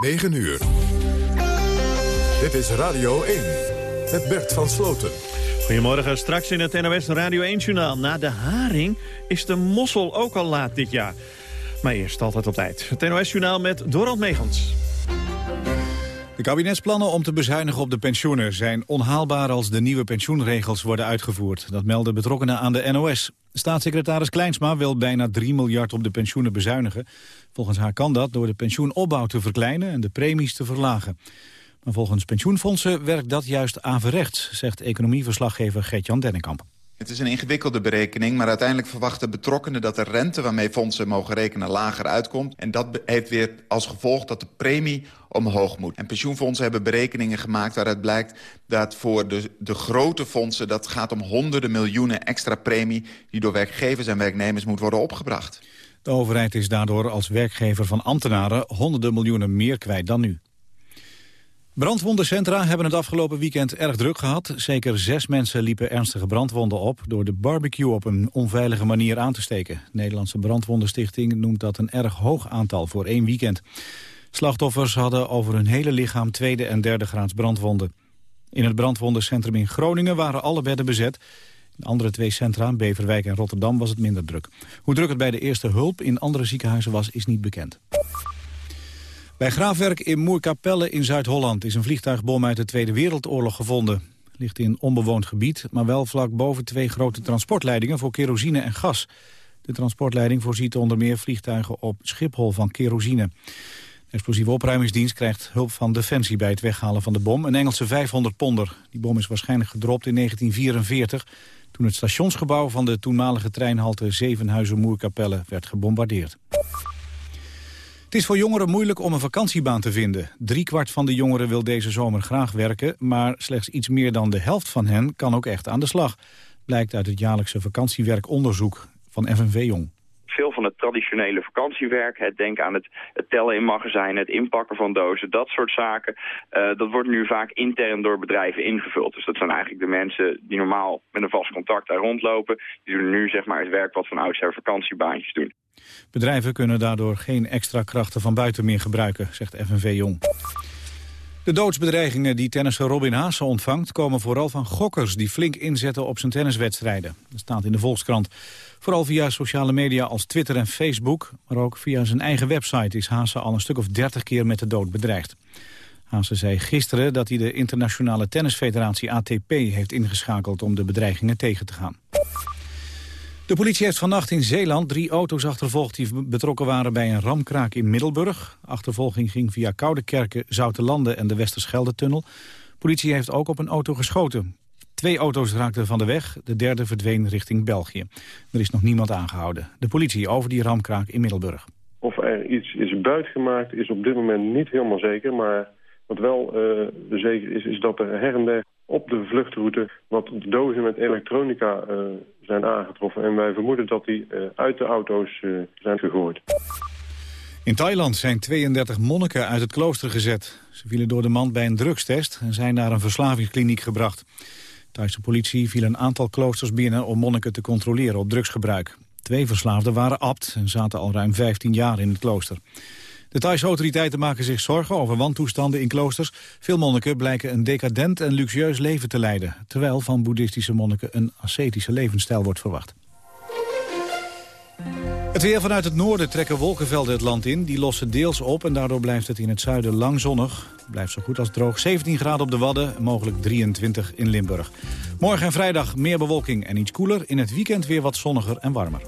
9 uur. Dit is Radio 1 met Bert van Sloten. Goedemorgen, straks in het NOS Radio 1-journaal. Na de haring is de mossel ook al laat dit jaar. Maar eerst altijd op tijd. Het NOS-journaal met Dorald Megens. De kabinetsplannen om te bezuinigen op de pensioenen zijn onhaalbaar als de nieuwe pensioenregels worden uitgevoerd. Dat melden betrokkenen aan de NOS. Staatssecretaris Kleinsma wil bijna 3 miljard op de pensioenen bezuinigen. Volgens haar kan dat door de pensioenopbouw te verkleinen en de premies te verlagen. Maar volgens pensioenfondsen werkt dat juist averechts, zegt economieverslaggever Gert-Jan Dennekamp. Het is een ingewikkelde berekening, maar uiteindelijk verwachten betrokkenen dat de rente waarmee fondsen mogen rekenen lager uitkomt. En dat heeft weer als gevolg dat de premie omhoog moet. En pensioenfondsen hebben berekeningen gemaakt waaruit blijkt dat voor de, de grote fondsen, dat gaat om honderden miljoenen extra premie die door werkgevers en werknemers moet worden opgebracht. De overheid is daardoor als werkgever van ambtenaren honderden miljoenen meer kwijt dan nu. Brandwondencentra hebben het afgelopen weekend erg druk gehad. Zeker zes mensen liepen ernstige brandwonden op... door de barbecue op een onveilige manier aan te steken. De Nederlandse Brandwondenstichting noemt dat een erg hoog aantal voor één weekend. Slachtoffers hadden over hun hele lichaam tweede en derde graads brandwonden. In het brandwondencentrum in Groningen waren alle bedden bezet. In andere twee centra, Beverwijk en Rotterdam, was het minder druk. Hoe druk het bij de eerste hulp in andere ziekenhuizen was, is niet bekend. Bij graafwerk in Moerkapelle in Zuid-Holland is een vliegtuigbom uit de Tweede Wereldoorlog gevonden. ligt in onbewoond gebied, maar wel vlak boven twee grote transportleidingen voor kerosine en gas. De transportleiding voorziet onder meer vliegtuigen op Schiphol van kerosine. De explosieve opruimingsdienst krijgt hulp van Defensie bij het weghalen van de bom. Een Engelse 500 ponder. Die bom is waarschijnlijk gedropt in 1944... toen het stationsgebouw van de toenmalige treinhalte Zevenhuizen-Moerkapelle werd gebombardeerd. Het is voor jongeren moeilijk om een vakantiebaan te vinden. Driekwart van de jongeren wil deze zomer graag werken... maar slechts iets meer dan de helft van hen kan ook echt aan de slag. Blijkt uit het jaarlijkse vakantiewerkonderzoek van FNV Jong veel van het traditionele vakantiewerk, het denken aan het, tellen in magazijnen, het inpakken van dozen, dat soort zaken, uh, dat wordt nu vaak intern door bedrijven ingevuld. Dus dat zijn eigenlijk de mensen die normaal met een vast contact daar rondlopen. Die doen nu zeg maar het werk wat van oudsher vakantiebaantjes doen. Bedrijven kunnen daardoor geen extra krachten van buiten meer gebruiken, zegt FNV Jong. De doodsbedreigingen die tennisser Robin Haase ontvangt... komen vooral van gokkers die flink inzetten op zijn tenniswedstrijden. Dat staat in de Volkskrant. Vooral via sociale media als Twitter en Facebook... maar ook via zijn eigen website is Haase al een stuk of dertig keer met de dood bedreigd. Haase zei gisteren dat hij de internationale tennisfederatie ATP heeft ingeschakeld... om de bedreigingen tegen te gaan. De politie heeft vannacht in Zeeland drie auto's achtervolgd... die betrokken waren bij een ramkraak in Middelburg. Achtervolging ging via Koudekerken, Zoutelanden en de Westerschelde-tunnel. Politie heeft ook op een auto geschoten. Twee auto's raakten van de weg, de derde verdween richting België. Er is nog niemand aangehouden. De politie over die ramkraak in Middelburg. Of er iets is buitgemaakt is op dit moment niet helemaal zeker... maar wat wel uh, zeker is, is dat er her en der op de vluchtroute wat dozen met elektronica uh, zijn aangetroffen. En wij vermoeden dat die uh, uit de auto's zijn gegooid. In Thailand zijn 32 monniken uit het klooster gezet. Ze vielen door de mand bij een drugstest en zijn naar een verslavingskliniek gebracht. Thaise politie viel een aantal kloosters binnen om monniken te controleren op drugsgebruik. Twee verslaafden waren abt en zaten al ruim 15 jaar in het klooster. De Thaise autoriteiten maken zich zorgen over wantoestanden in kloosters. Veel monniken blijken een decadent en luxueus leven te leiden... terwijl van boeddhistische monniken een ascetische levensstijl wordt verwacht. Het weer vanuit het noorden trekken wolkenvelden het land in. Die lossen deels op en daardoor blijft het in het zuiden lang zonnig. Blijft zo goed als droog. 17 graden op de Wadden, mogelijk 23 in Limburg. Morgen en vrijdag meer bewolking en iets koeler. In het weekend weer wat zonniger en warmer.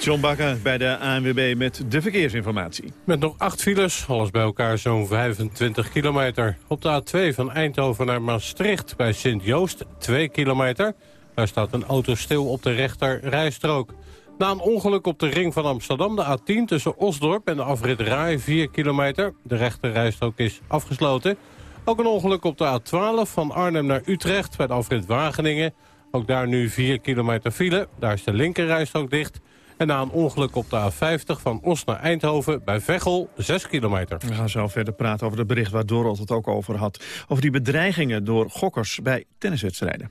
John Bakker bij de ANWB met de verkeersinformatie. Met nog acht files, alles bij elkaar zo'n 25 kilometer. Op de A2 van Eindhoven naar Maastricht bij Sint-Joost, 2 kilometer. Daar staat een auto stil op de rechter rijstrook. Na een ongeluk op de ring van Amsterdam, de A10 tussen Osdorp en de afrit Rai, 4 kilometer. De rechter rijstrook is afgesloten. Ook een ongeluk op de A12 van Arnhem naar Utrecht bij de afrit Wageningen. Ook daar nu 4 kilometer file. Daar is de linker rijstrook dicht. En na een ongeluk op de A50 van Os naar Eindhoven bij Veghel, 6 kilometer. We gaan zo verder praten over het bericht waar Dorot het ook over had. Over die bedreigingen door gokkers bij tenniswedstrijden.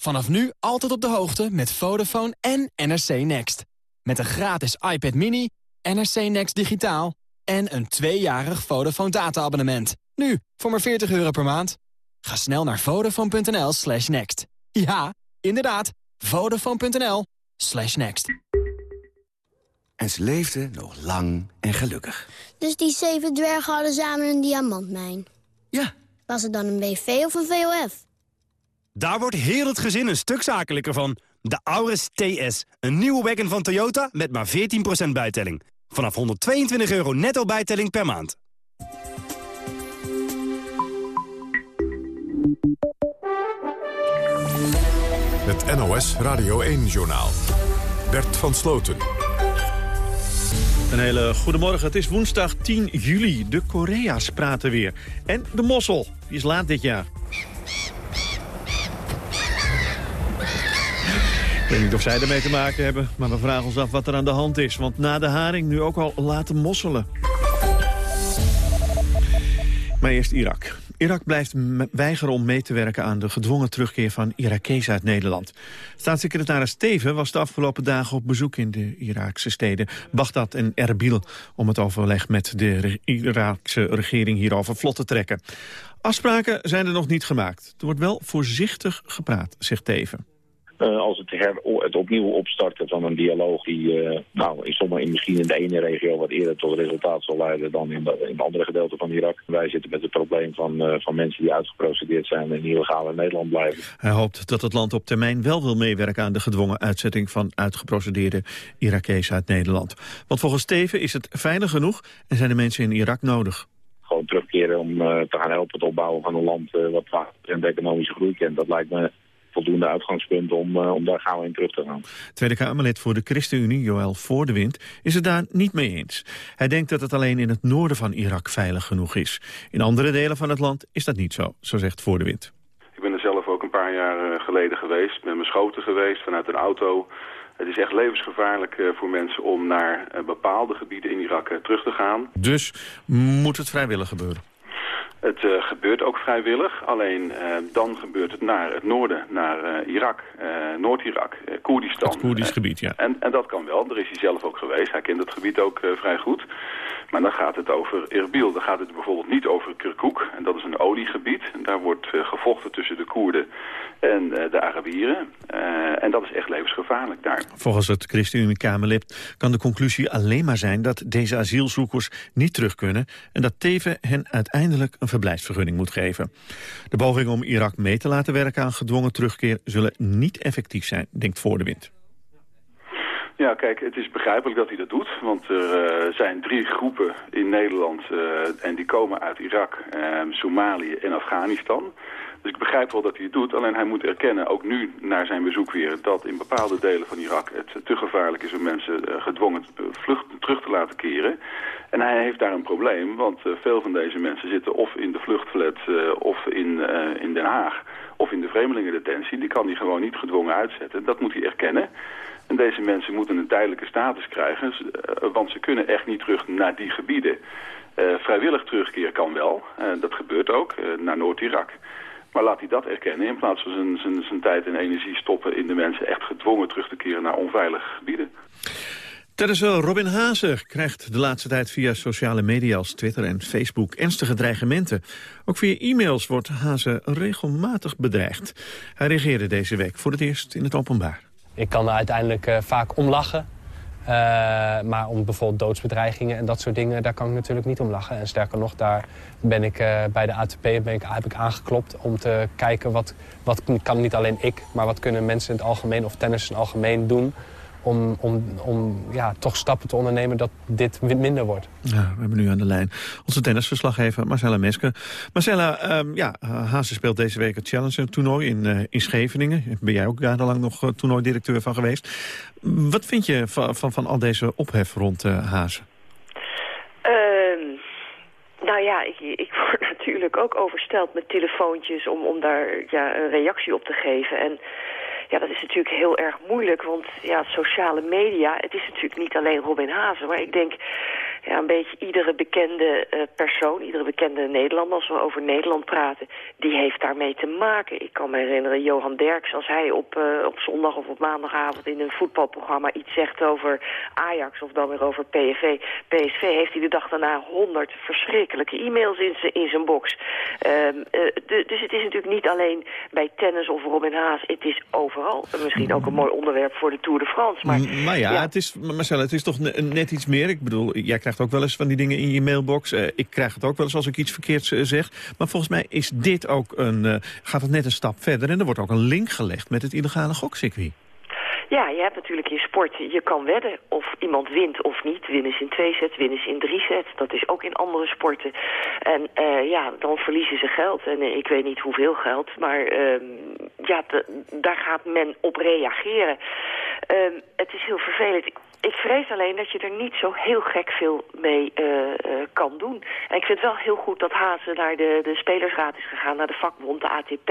Vanaf nu altijd op de hoogte met Vodafone en NRC Next. Met een gratis iPad mini, NRC Next digitaal en een tweejarig Vodafone data-abonnement. Nu, voor maar 40 euro per maand. Ga snel naar vodafone.nl slash next. Ja, inderdaad, vodafone.nl slash next. En ze leefden nog lang en gelukkig. Dus die zeven dwergen hadden samen een diamantmijn? Ja. Was het dan een BV of een VOF? Daar wordt heel het gezin een stuk zakelijker van. De Auris TS, een nieuwe wagon van Toyota met maar 14% bijtelling. Vanaf 122 euro netto bijtelling per maand. Het NOS Radio 1-journaal. Bert van Sloten. Een hele goede morgen. Het is woensdag 10 juli. De Korea's praten weer. En de mossel. Die is laat dit jaar. Ik weet niet of zij ermee te maken hebben, maar we vragen ons af wat er aan de hand is. Want na de haring nu ook al laten mosselen. Maar eerst Irak. Irak blijft weigeren om mee te werken aan de gedwongen terugkeer van Irakezen uit Nederland. Staatssecretaris Steven was de afgelopen dagen op bezoek in de Iraakse steden Bagdad en Erbil om het overleg met de Iraakse regering hierover vlot te trekken. Afspraken zijn er nog niet gemaakt. Er wordt wel voorzichtig gepraat, zegt Teven. Uh, als het, her, het opnieuw opstarten van een dialoog die uh, nou, in sommige, misschien in de ene regio wat eerder tot resultaat zal leiden dan in, de, in andere gedeelten van Irak. Wij zitten met het probleem van, uh, van mensen die uitgeprocedeerd zijn en illegaal in Nederland blijven. Hij hoopt dat het land op termijn wel wil meewerken aan de gedwongen uitzetting van uitgeprocedeerde Irakezen uit Nederland. Want volgens Steven is het veilig genoeg en zijn de mensen in Irak nodig gewoon terugkeren om te gaan helpen het opbouwen van een land uh, wat en economische groei kent. Dat lijkt me voldoende uitgangspunt om, uh, om daar gauw in terug te gaan. Tweede Kamerlid voor de ChristenUnie, Joël Voordewind, is het daar niet mee eens. Hij denkt dat het alleen in het noorden van Irak veilig genoeg is. In andere delen van het land is dat niet zo, zo zegt Voordewind. Ik ben er zelf ook een paar jaar geleden geweest, met mijn schoten geweest vanuit een auto. Het is echt levensgevaarlijk voor mensen om naar bepaalde gebieden in Irak terug te gaan. Dus moet het vrijwillig gebeuren? Het uh, gebeurt ook vrijwillig, alleen uh, dan gebeurt het naar het noorden, naar uh, Irak, Noord-Irak, Koerdistan. Het Koerdisch gebied, ja. En, en dat kan wel, daar is hij zelf ook geweest. Hij kent het gebied ook vrij goed. Maar dan gaat het over Erbil, dan gaat het bijvoorbeeld niet over Kirkuk. En dat is een oliegebied. En daar wordt gevochten tussen de Koerden en de Arabieren. en dat is echt levensgevaarlijk daar. Volgens het ChristenUnie-Kamerlid kan de conclusie alleen maar zijn... dat deze asielzoekers niet terug kunnen... en dat Teven hen uiteindelijk een verblijfsvergunning moet geven. De pogingen om Irak mee te laten werken aan gedwongen terugkeer... zullen niet effectief zijn, denkt Voor de Wind. Ja, kijk, het is begrijpelijk dat hij dat doet. Want er uh, zijn drie groepen in Nederland uh, en die komen uit Irak, uh, Somalië en Afghanistan. Dus ik begrijp wel dat hij het doet. Alleen hij moet erkennen, ook nu naar zijn bezoek weer... dat in bepaalde delen van Irak het te gevaarlijk is om mensen gedwongen vlucht terug te laten keren. En hij heeft daar een probleem, want uh, veel van deze mensen zitten of in de vluchtflat of in, in Den Haag of in de vreemdelingendetentie. Die kan hij gewoon niet gedwongen uitzetten. Dat moet hij erkennen. En deze mensen moeten een tijdelijke status krijgen, want ze kunnen echt niet terug naar die gebieden. vrijwillig terugkeer kan wel, dat gebeurt ook, naar Noord-Irak. Maar laat hij dat erkennen in plaats van zijn, zijn, zijn tijd en energie stoppen in de mensen echt gedwongen terug te keren naar onveilige gebieden. Tennisser Robin Haase krijgt de laatste tijd via sociale media als Twitter en Facebook ernstige dreigementen. Ook via e-mails wordt Haase regelmatig bedreigd. Hij reageerde deze week voor het eerst in het openbaar. ik kan er uiteindelijk eh, vaak om lachen. Eh, maar om bijvoorbeeld doodsbedreigingen en dat soort dingen, daar kan ik natuurlijk niet om lachen. En sterker nog, daar ben ik eh, bij de ATP ben ik, heb ik aangeklopt om te kijken wat, wat kan niet alleen ik, maar wat kunnen mensen in het algemeen of tennis in het algemeen doen om, om, om ja, toch stappen te ondernemen dat dit minder wordt. Ja, we hebben nu aan de lijn onze tennisverslaggever Marcella Meske. Marcella, um, ja, Hazen speelt deze week het Challenger-toernooi in, uh, in Scheveningen. Ben jij ook jarenlang nog uh, toernooidirecteur van geweest. Wat vind je van, van, van al deze ophef rond uh, Hazen? Uh, nou ja, ik, ik word natuurlijk ook oversteld met telefoontjes om, om daar ja, een reactie op te geven. En ja, dat is natuurlijk heel erg moeilijk, want ja, sociale media... het is natuurlijk niet alleen Robin Hazen, maar ik denk ja, een beetje iedere bekende uh, persoon, iedere bekende Nederlander, als we over Nederland praten, die heeft daarmee te maken. Ik kan me herinneren, Johan Derks, als hij op, uh, op zondag of op maandagavond in een voetbalprogramma iets zegt over Ajax of dan weer over PSV, PSV heeft hij de dag daarna honderd verschrikkelijke e-mails in, in zijn box. Um, uh, de, dus het is natuurlijk niet alleen bij tennis of Robin Haas, het is overal. Misschien ook een mooi onderwerp voor de Tour de France. Maar, maar ja, ja, Het is, Marcella, het is toch net iets meer. Ik bedoel, jij krijgt krijgt ook wel eens van die dingen in je mailbox. Uh, ik krijg het ook wel eens als ik iets verkeerds uh, zeg. Maar volgens mij is dit ook een, uh, gaat het net een stap verder. En er wordt ook een link gelegd met het illegale gokcircuit. Ja, je hebt natuurlijk in sport, je kan wedden of iemand wint of niet. Winnen ze in twee sets, winnen in drie sets. Dat is ook in andere sporten. En ja, dan verliezen ze geld. En ik weet niet hoeveel geld, maar uh, ja, daar gaat men op reageren. het is heel vervelend. Ik vrees alleen dat je er niet zo heel gek veel mee uh, uh, kan doen. En ik vind het wel heel goed dat Hazen naar de, de Spelersraad is gegaan, naar de vakbond, de ATP.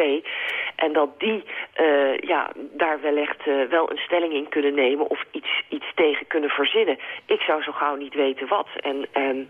En dat die uh, ja, daar wellicht wel een stelling in kunnen nemen of iets, iets tegen kunnen verzinnen. Ik zou zo gauw niet weten wat. En um,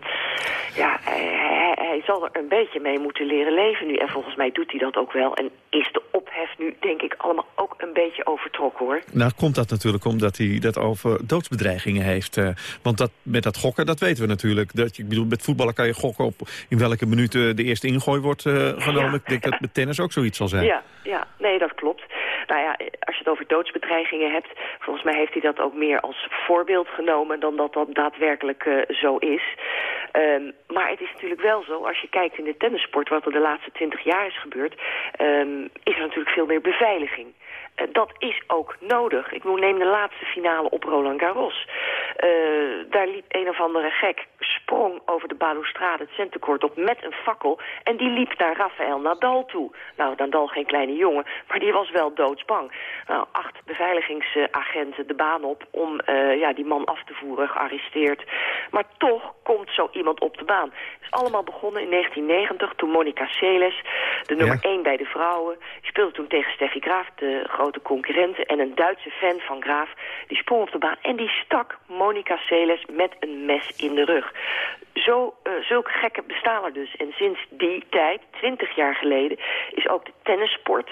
ja, hij, hij zal er een beetje mee moeten leren leven nu. En volgens mij doet hij dat ook wel. En is de ophef nu, denk ik, allemaal ook een beetje overtrokken, hoor. Nou komt dat natuurlijk omdat hij dat over doodsbedrijven heeft. Uh, want dat, met dat gokken, dat weten we natuurlijk. Dat, ik bedoel, met voetballen kan je gokken op in welke minuut de eerste ingooi wordt uh, genomen. Ja, ik denk dat met tennis ook zoiets zal zijn. Ja, ja, nee, dat klopt. Nou ja, als je het over doodsbedreigingen hebt... volgens mij heeft hij dat ook meer als voorbeeld genomen... dan dat dat daadwerkelijk uh, zo is. Um, maar het is natuurlijk wel zo, als je kijkt in de tennissport... wat er de laatste twintig jaar is gebeurd... Um, is er natuurlijk veel meer beveiliging dat is ook nodig. Ik neem de laatste finale op Roland Garros. Uh, daar liep een of andere gek, sprong over de balustrade het centenkort op met een fakkel... en die liep naar Rafael Nadal toe. Nou, Nadal geen kleine jongen, maar die was wel doodsbang. Nou, acht beveiligingsagenten de baan op om uh, ja, die man af te voeren, gearresteerd. Maar toch komt zo iemand op de baan. Het is allemaal begonnen in 1990, toen Monica Seles, de nummer ja. 1 bij de vrouwen... die speelde toen tegen Steffi Graaf, de grote concurrenten... en een Duitse fan van Graaf, die sprong op de baan... en die stak Monica Seles met een mes in de rug. Zo, uh, zulke gekken bestaan er dus. En sinds die tijd, 20 jaar geleden, is ook de tennissport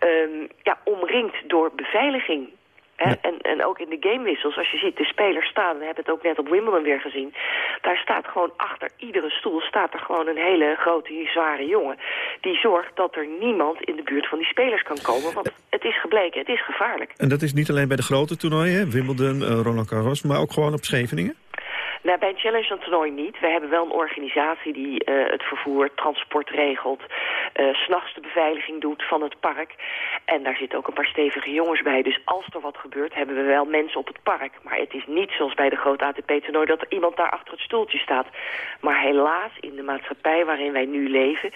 um, ja, omringd door beveiliging. Ja. En, en ook in de gamewissels, als je ziet de spelers staan... we hebben het ook net op Wimbledon weer gezien... daar staat gewoon achter iedere stoel staat er gewoon een hele grote, zware jongen... die zorgt dat er niemand in de buurt van die spelers kan komen. Want het is gebleken, het is gevaarlijk. En dat is niet alleen bij de grote toernooien, Wimbledon, uh, Roland Garros... maar ook gewoon op Scheveningen? Nou, bij een Challenger toernooi niet. We hebben wel een organisatie die uh, het vervoer, transport regelt, uh, s'nachts de beveiliging doet van het park. En daar zitten ook een paar stevige jongens bij. Dus als er wat gebeurt, hebben we wel mensen op het park. Maar het is niet zoals bij de grote ATP-toernooi dat er iemand daar achter het stoeltje staat. Maar helaas, in de maatschappij waarin wij nu leven,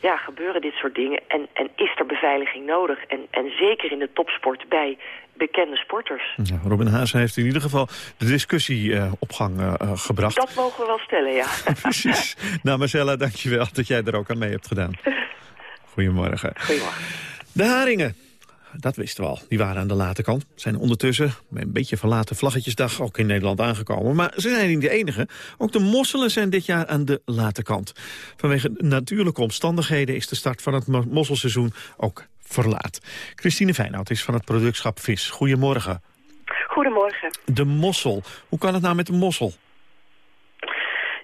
ja, gebeuren dit soort dingen. En, en is er beveiliging nodig. En, en zeker in de topsport bij bekende sporters. Ja, Robin Haas heeft in ieder geval de discussie uh, op gang uh, gebracht. Dat mogen we wel stellen, ja. Precies. Nou, Marcella, dankjewel dat jij er ook aan mee hebt gedaan. Goedemorgen. Goedemorgen. De haringen. Dat wisten we al. Die waren aan de late kant. Zijn ondertussen, met een beetje verlaten vlaggetjesdag, ook in Nederland aangekomen. Maar ze zijn niet de enige. Ook de mosselen zijn dit jaar aan de late kant. Vanwege natuurlijke omstandigheden is de start van het mosselseizoen ook verlaat. Christine Feyenoord is van het productschap Vis. Goedemorgen. Goedemorgen. De mossel. Hoe kan het nou met de mossel?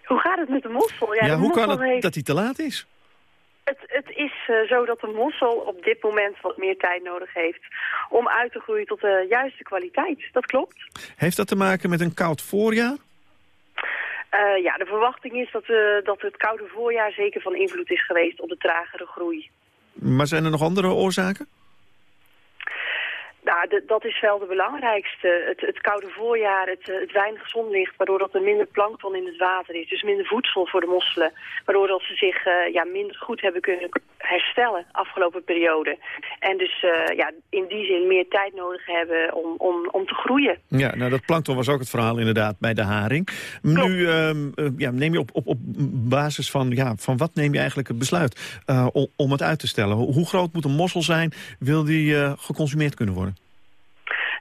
Hoe gaat het met de mossel? Ja, de hoe mossel kan het heeft... dat hij te laat is? Het, het is uh, zo dat de mossel op dit moment wat meer tijd nodig heeft om uit te groeien tot de juiste kwaliteit. Dat klopt. Heeft dat te maken met een koud voorjaar? Uh, ja, de verwachting is dat, uh, dat het koude voorjaar zeker van invloed is geweest op de tragere groei. Maar zijn er nog andere oorzaken? Nou, dat is wel de belangrijkste. Het, het koude voorjaar, het, het weinig zonlicht, waardoor dat er minder plankton in het water is. Dus minder voedsel voor de mosselen. Waardoor dat ze zich uh, ja, minder goed hebben kunnen herstellen afgelopen periode. En dus uh, ja, in die zin meer tijd nodig hebben om, om, om te groeien. Ja, nou dat plankton was ook het verhaal inderdaad bij de haring. Nu uh, ja, neem je op, op, op basis van, ja, van wat neem je eigenlijk het besluit om, om het uit te stellen? Hoe groot moet een mossel zijn, wil die geconsumeerd kunnen worden?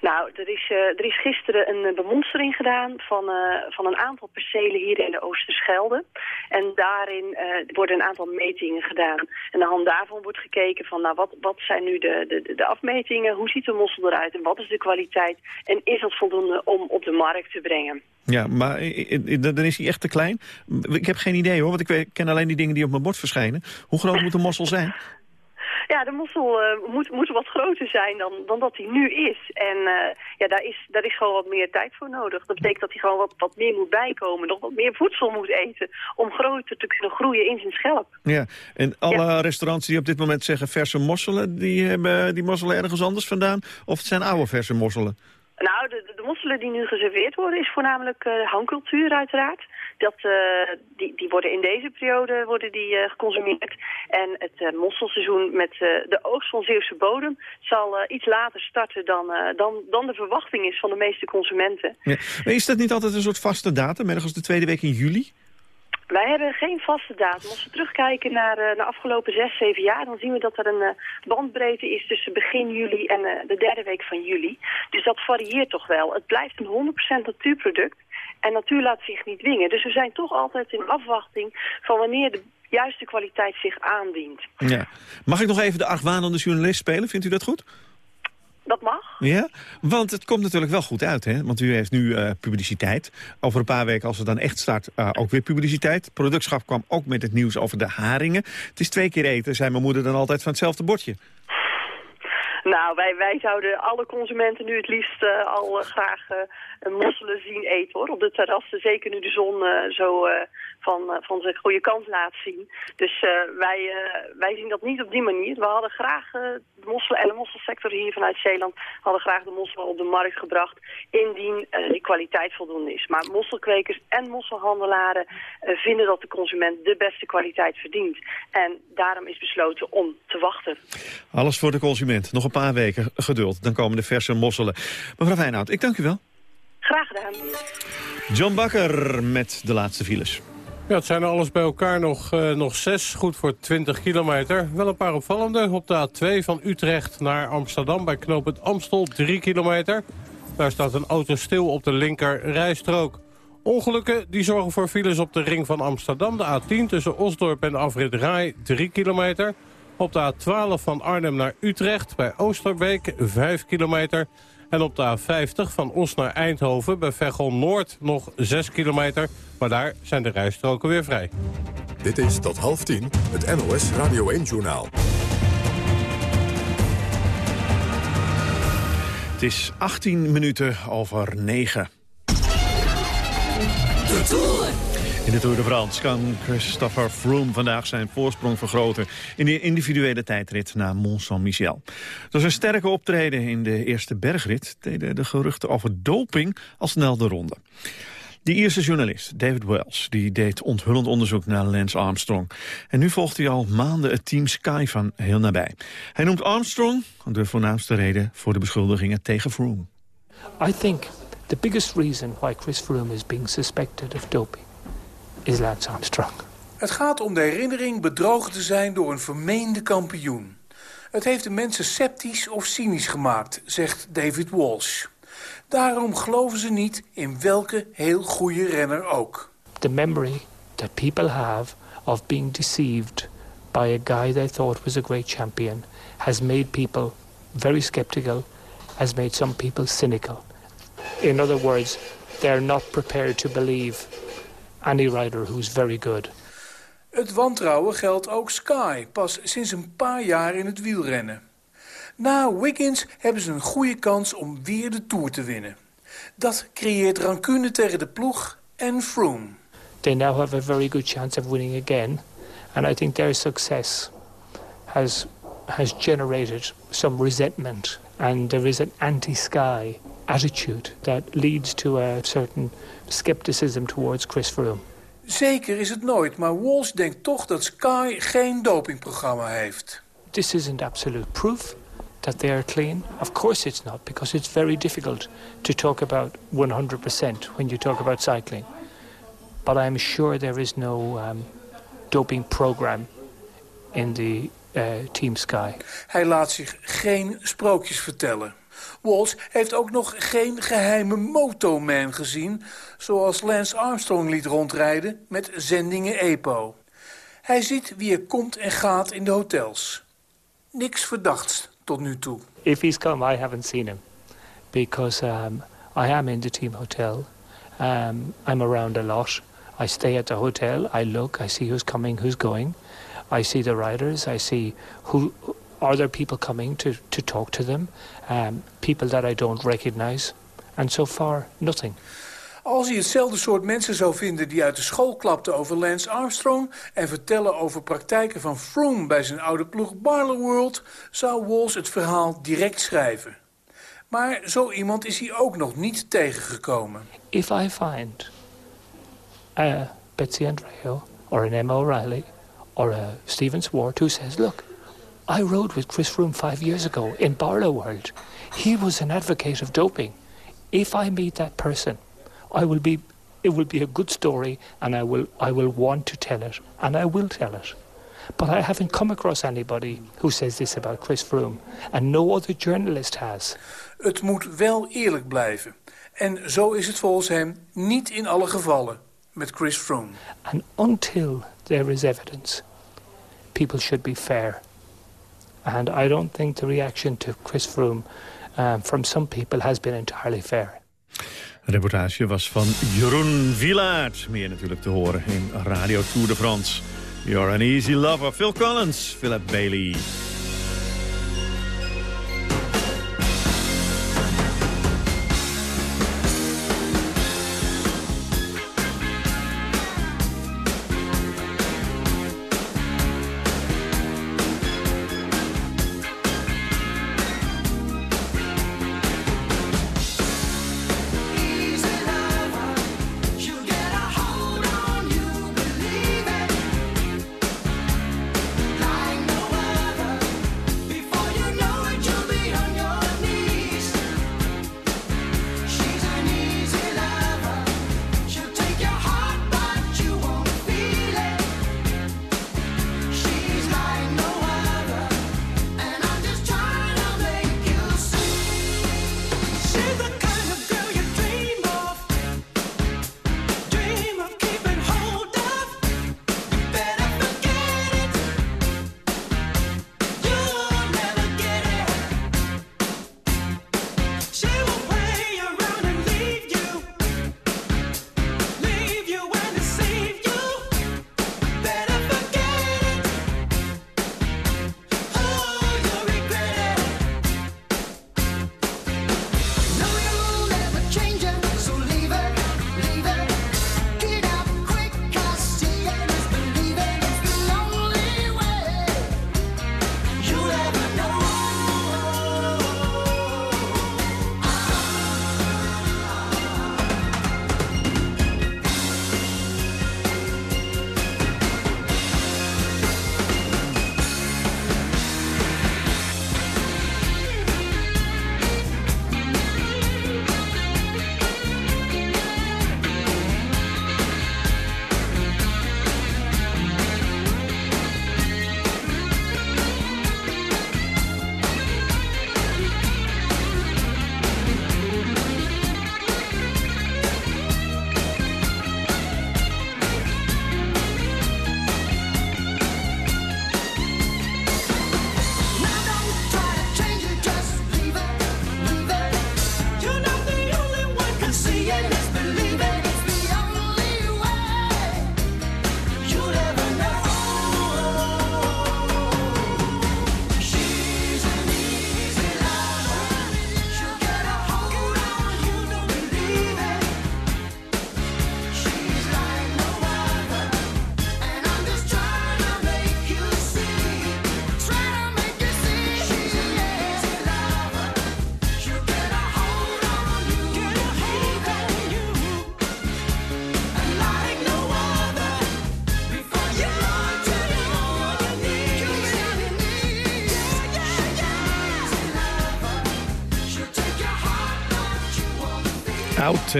Nou, er is, uh, er is gisteren een bemonstering gedaan van, uh, van een aantal percelen hier in de Oosterschelde. En daarin worden een aantal metingen gedaan. En aan de hand daarvan wordt gekeken van, nou, wat, wat zijn nu de, de, de afmetingen? Hoe ziet de mossel eruit en wat is de kwaliteit? En is dat voldoende om op de markt te brengen? Ja, maar dan is hij echt te klein. Ik heb geen idee hoor, want ik ken alleen die dingen die op mijn bord verschijnen. Hoe groot moet een mossel zijn? Ja, de mossel uh, moet, moet wat groter zijn dan, dan dat hij nu is. En uh, ja, daar is, daar is gewoon wat meer tijd voor nodig. Dat betekent dat hij gewoon wat, wat meer moet bijkomen, nog wat meer voedsel moet eten... om groter te kunnen groeien in zijn schelp. Ja, en alle ja. restaurants die op dit moment zeggen verse mosselen... die hebben die mosselen ergens anders vandaan? Of het zijn oude verse mosselen? Nou, de, de mosselen die nu geserveerd worden is voornamelijk uh, hangcultuur uiteraard. Dat, uh, die, die worden in deze periode worden die, uh, geconsumeerd. En het uh, mosselseizoen met de oogst van Zeeuwse bodem zal iets later starten dan, dan, dan de verwachting is van de meeste consumenten. Ja. Maar is dat niet altijd een soort vaste datum, ergens de tweede week in juli? Wij hebben geen vaste datum. Als we terugkijken naar uh, de afgelopen zes, zeven jaar... dan zien we dat er een uh, bandbreedte is tussen begin juli en uh, de derde week van juli. Dus dat varieert toch wel. Het blijft een 100% natuurproduct. En natuur laat zich niet dwingen. Dus we zijn toch altijd in afwachting van wanneer de juiste kwaliteit zich aandient. Ja. Mag ik nog even de argwanende journalist spelen? Vindt u dat goed? Dat mag. Ja, want het komt natuurlijk wel goed uit, hè? Want u heeft nu uh, publiciteit. Over een paar weken, als het dan echt start, uh, ook weer publiciteit. Productschap kwam ook met het nieuws over de haringen. Het is twee keer eten, zei mijn moeder dan altijd van hetzelfde bordje. Nou, wij, wij zouden alle consumenten nu het liefst uh, al graag mosselen zien eten, hoor. Op de terrassen, zeker nu de zon zo van, van zijn goede kant laat zien. Dus uh, wij, uh, wij zien dat niet op die manier. We hadden graag de mosselen en de mosselsector hier vanuit Zeeland... hadden graag de mosselen op de markt gebracht... indien die kwaliteit voldoende is. Maar mosselkwekers en mosselhandelaren vinden dat de consument de beste kwaliteit verdient. En daarom is besloten om te wachten. Alles voor de consument. Nog een paar weken geduld. Dan komen de verse mosselen. Mevrouw Feyenoord, ik dank u wel. Graag gedaan. John Bakker met de laatste files. Ja, het zijn alles bij elkaar nog, uh, nog zes, goed voor 20 kilometer. Wel een paar opvallende. Op de A2 van Utrecht naar Amsterdam bij knooppunt Amstel, 3 kilometer. Daar staat een auto stil op de linker rijstrook. Ongelukken die zorgen voor files op de ring van Amsterdam. De A10 tussen Osdorp en Afrit Rai, 3 kilometer. Op de A12 van Arnhem naar Utrecht bij Oosterbeek, 5 kilometer. En op de A50 van Os naar Eindhoven bij Veghel Noord nog 6 kilometer. Maar daar zijn de rijstroken weer vrij. Dit is tot half tien het NOS Radio 1-journaal. Het is 18 minuten over 9. De Tour. In de Tour de France kan Christopher Froome vandaag zijn voorsprong vergroten... in de individuele tijdrit naar Mont-Saint-Michel. Het was een sterke optreden in de eerste bergrit... deden de geruchten over doping al snel de ronde. De Ierse journalist David Wells die deed onthullend onderzoek naar Lance Armstrong. En nu volgt hij al maanden het team Sky van heel nabij. Hij noemt Armstrong de voornaamste reden voor de beschuldigingen tegen Froome. I think the biggest reason why Chris Froome is being suspected of doping is Lance Armstrong. Het gaat om de herinnering bedrogen te zijn door een vermeende kampioen. Het heeft de mensen sceptisch of cynisch gemaakt, zegt David Walsh. Daarom geloven ze niet in welke heel goede renner ook. The memory that people have of being deceived by a guy they thought was a great champion has made people very skeptical, has made some people cynical. In other words, they're not prepared to believe any rider who's very good. Het wantrouwen geldt ook Sky, pas sinds een paar jaar in het wielrennen. Na Wiggins hebben ze een goede kans om weer de Tour te winnen. Dat creëert rancune tegen de ploeg en Froome. They now have a very good chance of winning again. And I think their success has, has generated some resentment. And there is an anti-Sky attitude that leads to a certain skepticism towards Chris Froome. Zeker is het nooit, maar Walsh denkt toch dat Sky geen dopingprogramma heeft. This isn't absolute proof that they are clean. Of course it's not, because it's very difficult to talk about 100% when you talk about cycling. But I'm sure there is no um, doping program in the uh, Team Sky. Hij laat zich geen sprookjes vertellen. Walsh heeft ook nog geen geheime motoman gezien... zoals Lance Armstrong liet rondrijden met zendingen EPO. Hij ziet wie er komt en gaat in de hotels. Niks verdachts tot nu toe. If he's come, I haven't seen him. Because um, I am in the team hotel. Um, I'm around a lot. I stay at the hotel. I look. I see who's coming, who's going. I see the riders. I see who are there people coming to, to talk to them. Um, people that I don't recognize. And so far, nothing. Als hij hetzelfde soort mensen zou vinden die uit de school klapten over Lance Armstrong... en vertellen over praktijken van Froome bij zijn oude ploeg World, zou Walsh het verhaal direct schrijven. Maar zo iemand is hij ook nog niet tegengekomen. If I find a Betsy Andreo or an Emma O'Reilly or a Steven Swart who says, look, I rode with Chris Froome five years ago in Barlow World. He was an advocate of doping. If I meet that person, I will be, it will be a good story and I will, I will want to tell it and I will tell it. But I haven't come across anybody who says this about Chris Froome. And no other journalist has. Het moet wel eerlijk blijven. En zo is het volgens hem niet in alle gevallen met Chris Froome. And until there is evidence, people should be fair. And I don't think the reaction to Chris Froome um, from some people has been entirely fair. De reportage was van Jeroen Villaert. Meer natuurlijk te horen in Radio Tour de France. You're an easy lover. Phil Collins, Philip Bailey.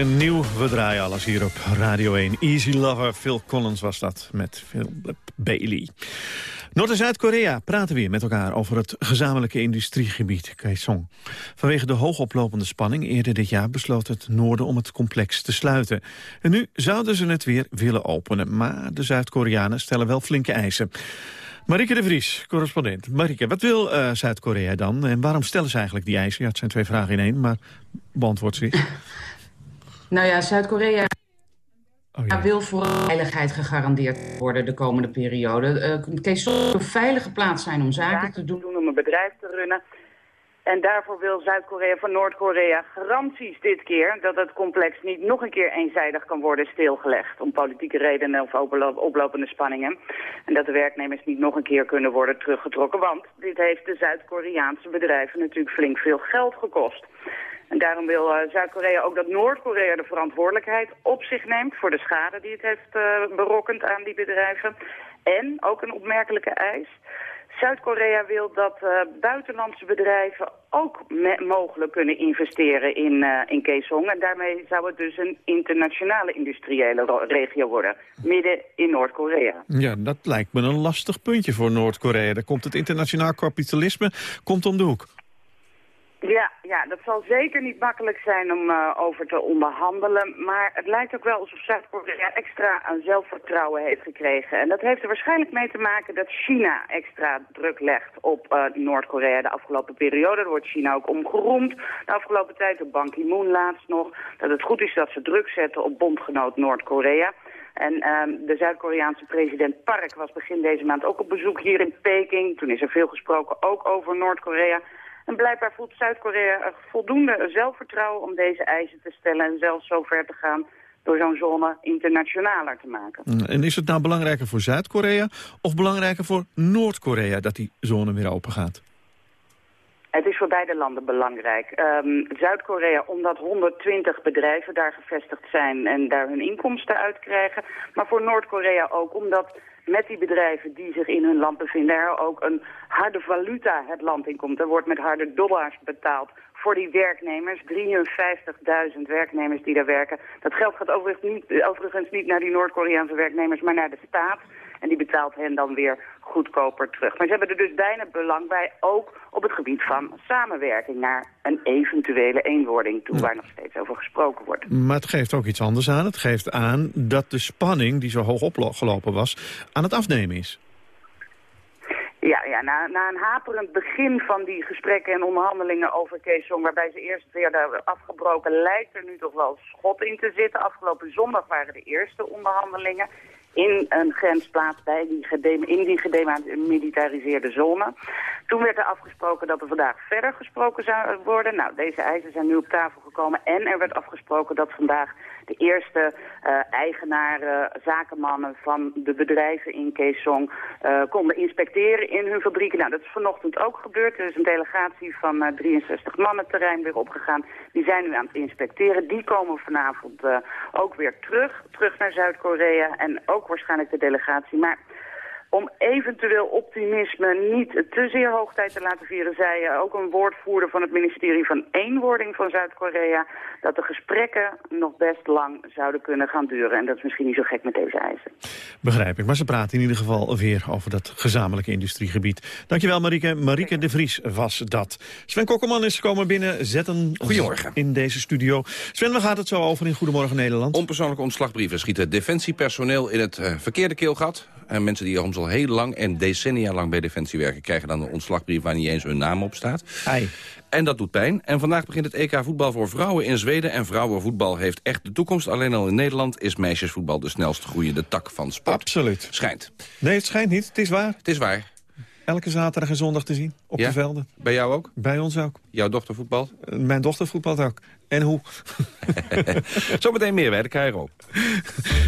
Nieuw, we draaien alles hier op Radio 1. Easy Lover, Phil Collins was dat, met Philip Bailey. Noord- en Zuid-Korea praten weer met elkaar over het gezamenlijke industriegebied Kaesong. Vanwege de hoogoplopende spanning eerder dit jaar besloot het Noorden om het complex te sluiten. En nu zouden ze het weer willen openen, maar de Zuid-Koreanen stellen wel flinke eisen. Marike de Vries, correspondent. Marike, wat wil uh, Zuid-Korea dan en waarom stellen ze eigenlijk die eisen? Ja, het zijn twee vragen in één, maar beantwoord ze. nou ja, Zuid-Korea Oh, ja. wil voor veiligheid gegarandeerd worden de komende periode. Uh, Kees een veilige plaats zijn om zaken te doen. Om een bedrijf te runnen. En daarvoor wil Zuid-Korea van Noord-Korea garanties dit keer... dat het complex niet nog een keer eenzijdig kan worden stilgelegd... om politieke redenen of oplopende spanningen. En dat de werknemers niet nog een keer kunnen worden teruggetrokken. Want dit heeft de Zuid-Koreaanse bedrijven natuurlijk flink veel geld gekost. En daarom wil uh, Zuid-Korea ook dat Noord-Korea de verantwoordelijkheid op zich neemt... voor de schade die het heeft uh, berokkend aan die bedrijven. En, ook een opmerkelijke eis... Zuid-Korea wil dat uh, buitenlandse bedrijven ook mogelijk kunnen investeren in, uh, in Kaesong. En daarmee zou het dus een internationale industriële regio worden. Midden in Noord-Korea. Ja, dat lijkt me een lastig puntje voor Noord-Korea. Daar komt het internationaal kapitalisme komt om de hoek. Ja, ja, dat zal zeker niet makkelijk zijn om uh, over te onderhandelen. Maar het lijkt ook wel alsof Zuid-Korea extra aan zelfvertrouwen heeft gekregen. En dat heeft er waarschijnlijk mee te maken dat China extra druk legt op uh, Noord-Korea de afgelopen periode. Er wordt China ook omgeroemd de afgelopen tijd, door Ban Ki-moon laatst nog. Dat het goed is dat ze druk zetten op bondgenoot Noord-Korea. En um, de Zuid-Koreaanse president Park was begin deze maand ook op bezoek hier in Peking. Toen is er veel gesproken ook over Noord-Korea. En blijkbaar voelt Zuid-Korea voldoende zelfvertrouwen om deze eisen te stellen... en zelfs zo ver te gaan door zo'n zone internationaler te maken. Mm, en is het nou belangrijker voor Zuid-Korea of belangrijker voor Noord-Korea dat die zone weer open gaat? Het is voor beide landen belangrijk. Um, Zuid-Korea, omdat 120 bedrijven daar gevestigd zijn en daar hun inkomsten uit krijgen. Maar voor Noord-Korea ook, omdat met die bedrijven die zich in hun land bevinden er ook een harde valuta het land in komt. Er wordt met harde dollars betaald voor die werknemers. 53.000 werknemers die daar werken. Dat geld gaat overigens niet, overigens niet naar die Noord-Koreaanse werknemers, maar naar de staat. En die betaalt hen dan weer goedkoper terug. Maar ze hebben er dus bijna belang bij, ook op het gebied van samenwerking... naar een eventuele eenwording toe, waar nog steeds over gesproken wordt. Maar het geeft ook iets anders aan. Het geeft aan dat de spanning, die zo hoog opgelopen was, aan het afnemen is. Ja, ja na, na een haperend begin van die gesprekken en onderhandelingen over Keesong... waarbij ze eerst werden afgebroken, lijkt er nu toch wel schot in te zitten. Afgelopen zondag waren de eerste onderhandelingen in een grensplaats bij die in die gedemilitariseerde zone. Toen werd er afgesproken dat er vandaag verder gesproken zou worden. Nou, deze eisen zijn nu op tafel gekomen en er werd afgesproken dat vandaag de eerste uh, eigenaren, zakenmannen van de bedrijven in Kaesong uh, konden inspecteren in hun fabrieken. Nou, dat is vanochtend ook gebeurd. Er is een delegatie van uh, 63 mannen terrein weer opgegaan. Die zijn nu aan het inspecteren. Die komen vanavond ook weer terug, terug naar Zuid-Korea en ook waarschijnlijk de delegatie. Maar om eventueel optimisme niet te zeer hoogtijd te laten vieren, zei ook een woordvoerder van het ministerie van Eenwording van Zuid-Korea, dat de gesprekken nog best lang zouden kunnen gaan duren. En dat is misschien niet zo gek met deze eisen. Begrijp ik, maar ze praten in ieder geval weer over dat gezamenlijke industriegebied. Dankjewel Marieke. Marieke de Vries was dat. Sven Kokkelman is komen binnen zetten Goedemorgen. in deze studio. Sven, waar gaat het zo over in Goedemorgen Nederland? Onpersoonlijke ontslagbrieven schieten defensiepersoneel in het uh, verkeerde keelgat. En mensen die soms al heel lang en decennia lang bij Defensie werken... krijgen dan een ontslagbrief waar niet eens hun naam op staat. Ai. En dat doet pijn. En vandaag begint het EK voetbal voor vrouwen in Zweden. En vrouwenvoetbal heeft echt de toekomst. Alleen al in Nederland is meisjesvoetbal de snelst groeiende tak van sport. Absoluut. Schijnt. Nee, het schijnt niet. Het is waar. Het is waar. Elke zaterdag en zondag te zien op ja? de velden. Bij jou ook? Bij ons ook. Jouw dochter voetbalt? Mijn dochter voetbalt ook. En hoe? Zometeen meer bij de KRO.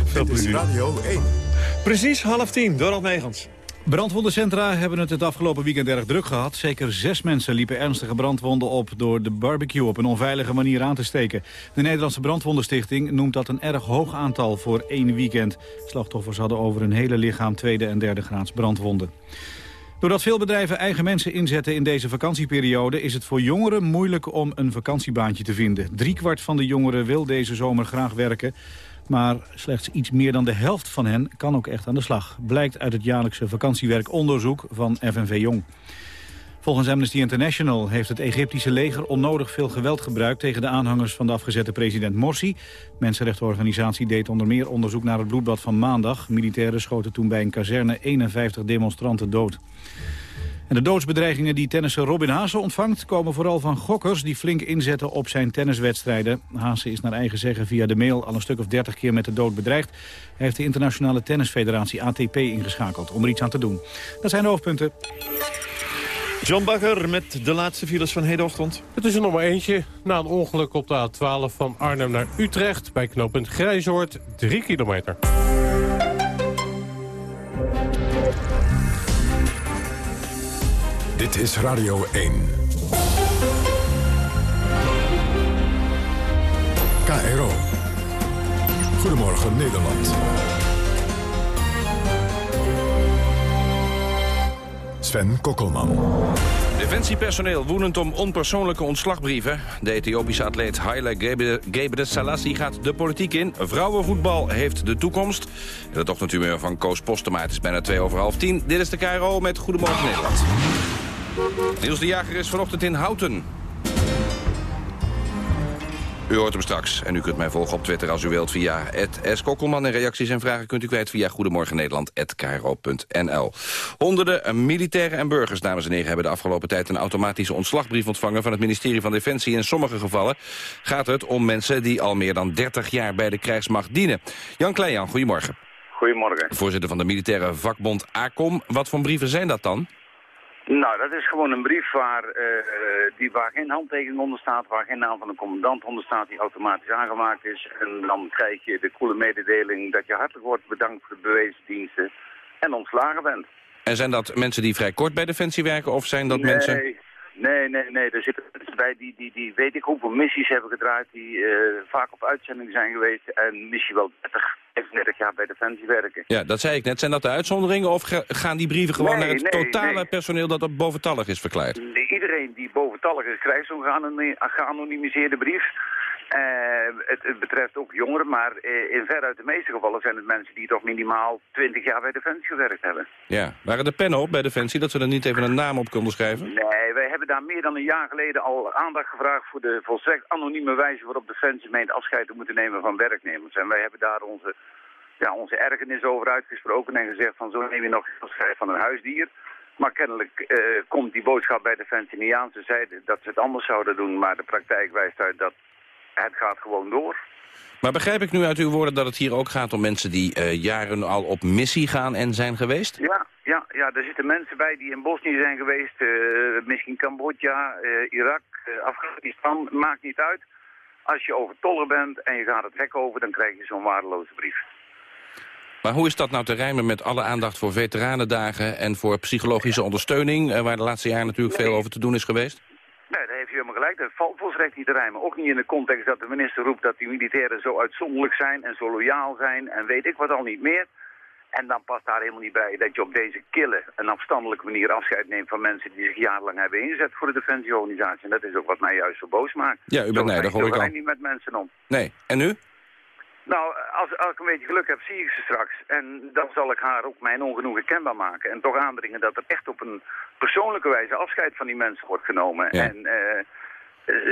Veel plezier. Radio 1. Precies half tien, Dorald Megens. Brandwondencentra hebben het het afgelopen weekend erg druk gehad. Zeker zes mensen liepen ernstige brandwonden op... door de barbecue op een onveilige manier aan te steken. De Nederlandse Brandwondenstichting noemt dat een erg hoog aantal voor één weekend. Slachtoffers hadden over hun hele lichaam tweede en derde graads brandwonden. Doordat veel bedrijven eigen mensen inzetten in deze vakantieperiode... is het voor jongeren moeilijk om een vakantiebaantje te vinden. Driekwart van de jongeren wil deze zomer graag werken. Maar slechts iets meer dan de helft van hen kan ook echt aan de slag. Blijkt uit het jaarlijkse vakantiewerkonderzoek van FNV Jong. Volgens Amnesty International heeft het Egyptische leger onnodig veel geweld gebruikt tegen de aanhangers van de afgezette president Morsi. Mensenrechtenorganisatie deed onder meer onderzoek naar het bloedbad van maandag. Militairen schoten toen bij een kazerne 51 demonstranten dood. En de doodsbedreigingen die tennisser Robin Haase ontvangt... komen vooral van gokkers die flink inzetten op zijn tenniswedstrijden. Haase is naar eigen zeggen via de mail al een stuk of 30 keer met de dood bedreigd. Hij heeft de internationale tennisfederatie ATP ingeschakeld om er iets aan te doen. Dat zijn de hoofdpunten. John Bakker met de laatste files van hedenochtend. Het is er nog maar eentje. Na een ongeluk op de A12 van Arnhem naar Utrecht... bij knooppunt Grijzoord, 3 kilometer. Dit is Radio 1. KRO. Goedemorgen Nederland. Sven Kokkelman. Defensiepersoneel woedend om onpersoonlijke ontslagbrieven. De Ethiopische atleet Haile Gebre Salassi gaat de politiek in. Vrouwenvoetbal heeft de toekomst. En het ochtendhumeur van Koos Postema. Het is bijna twee over half tien. Dit is de KRO met Goedemorgen Nederland. Niels de Jager is vanochtend in Houten. U hoort hem straks. En u kunt mij volgen op Twitter als u wilt via het Kokkelman. En reacties en vragen kunt u kwijt via goedemorgennederland.nl. Honderden militairen en burgers, dames en heren... hebben de afgelopen tijd een automatische ontslagbrief ontvangen... van het ministerie van Defensie. In sommige gevallen gaat het om mensen die al meer dan 30 jaar bij de krijgsmacht dienen. Jan Kleijan, goedemorgen. Goedemorgen. Voorzitter van de militaire vakbond ACOM. Wat voor brieven zijn dat dan? Nou, dat is gewoon een brief waar, uh, die, waar geen handtekening onder staat, waar geen naam van de commandant onder staat, die automatisch aangemaakt is. En dan krijg je de koele mededeling dat je hartelijk wordt bedankt voor de bewezen diensten en ontslagen bent. En zijn dat mensen die vrij kort bij Defensie werken of zijn dat mensen... Nee, nee, nee. Er zitten mensen bij die, die, die weet ik hoeveel missies hebben gedraaid, die uh, vaak op uitzending zijn geweest en misschien wel 30, 35 jaar bij Defensie werken. Ja, dat zei ik net. Zijn dat de uitzonderingen of gaan die brieven gewoon nee, naar het nee, totale nee. personeel dat op boventallig is verklaard? Iedereen die boventallig is, krijgt zo'n geanoni- geanonimiseerde brief. Eh, het, het betreft ook jongeren, maar eh, in veruit de meeste gevallen zijn het mensen die toch minimaal 20 jaar bij Defensie gewerkt hebben. Ja. Waren er pennen op bij Defensie dat ze er niet even een naam op konden schrijven? Nee, wij hebben daar meer dan een jaar geleden al aandacht gevraagd voor de volstrekt anonieme wijze waarop Defensie meent afscheid te moeten nemen van werknemers. En wij hebben daar onze, ja, onze ergernis over uitgesproken en gezegd van zo neem je nog afscheid van een huisdier. Maar kennelijk eh, komt die boodschap bij Defensie niet aan. Ze zeiden dat ze het anders zouden doen, maar de praktijk wijst uit dat het gaat gewoon door. Maar begrijp ik nu uit uw woorden dat het hier ook gaat om mensen die eh, jaren al op missie gaan en zijn geweest? Ja, ja, ja, er zitten mensen bij die in Bosnië zijn geweest, eh, misschien Cambodja, eh, Irak, Afghanistan, maakt niet uit. Als je overtollig bent en je gaat het hek over, dan krijg je zo'n waardeloze brief. Maar hoe is dat nou te rijmen met alle aandacht voor veteranendagen en voor psychologische ondersteuning, waar de laatste jaren natuurlijk veel over te doen is geweest? Nee, daar heeft u helemaal gelijk. Dat valt volstrekt niet te rijmen. Ook niet in de context dat de minister roept dat die militairen zo uitzonderlijk zijn en zo loyaal zijn en weet ik wat al niet meer. En dan past daar helemaal niet bij dat je op deze kille en afstandelijke manier afscheid neemt van mensen die zich jarenlang hebben ingezet voor de defensieorganisatie. En dat is ook wat mij juist zo boos maakt. Ja, u bent ga hoor ik al. niet met mensen om. Nee. En nu? Nou, als, als ik een beetje geluk heb, zie ik ze straks. En dan zal ik haar ook mijn ongenoegen kenbaar maken. En toch aandringen dat er echt op een persoonlijke wijze afscheid van die mensen wordt genomen. Ja. En eh,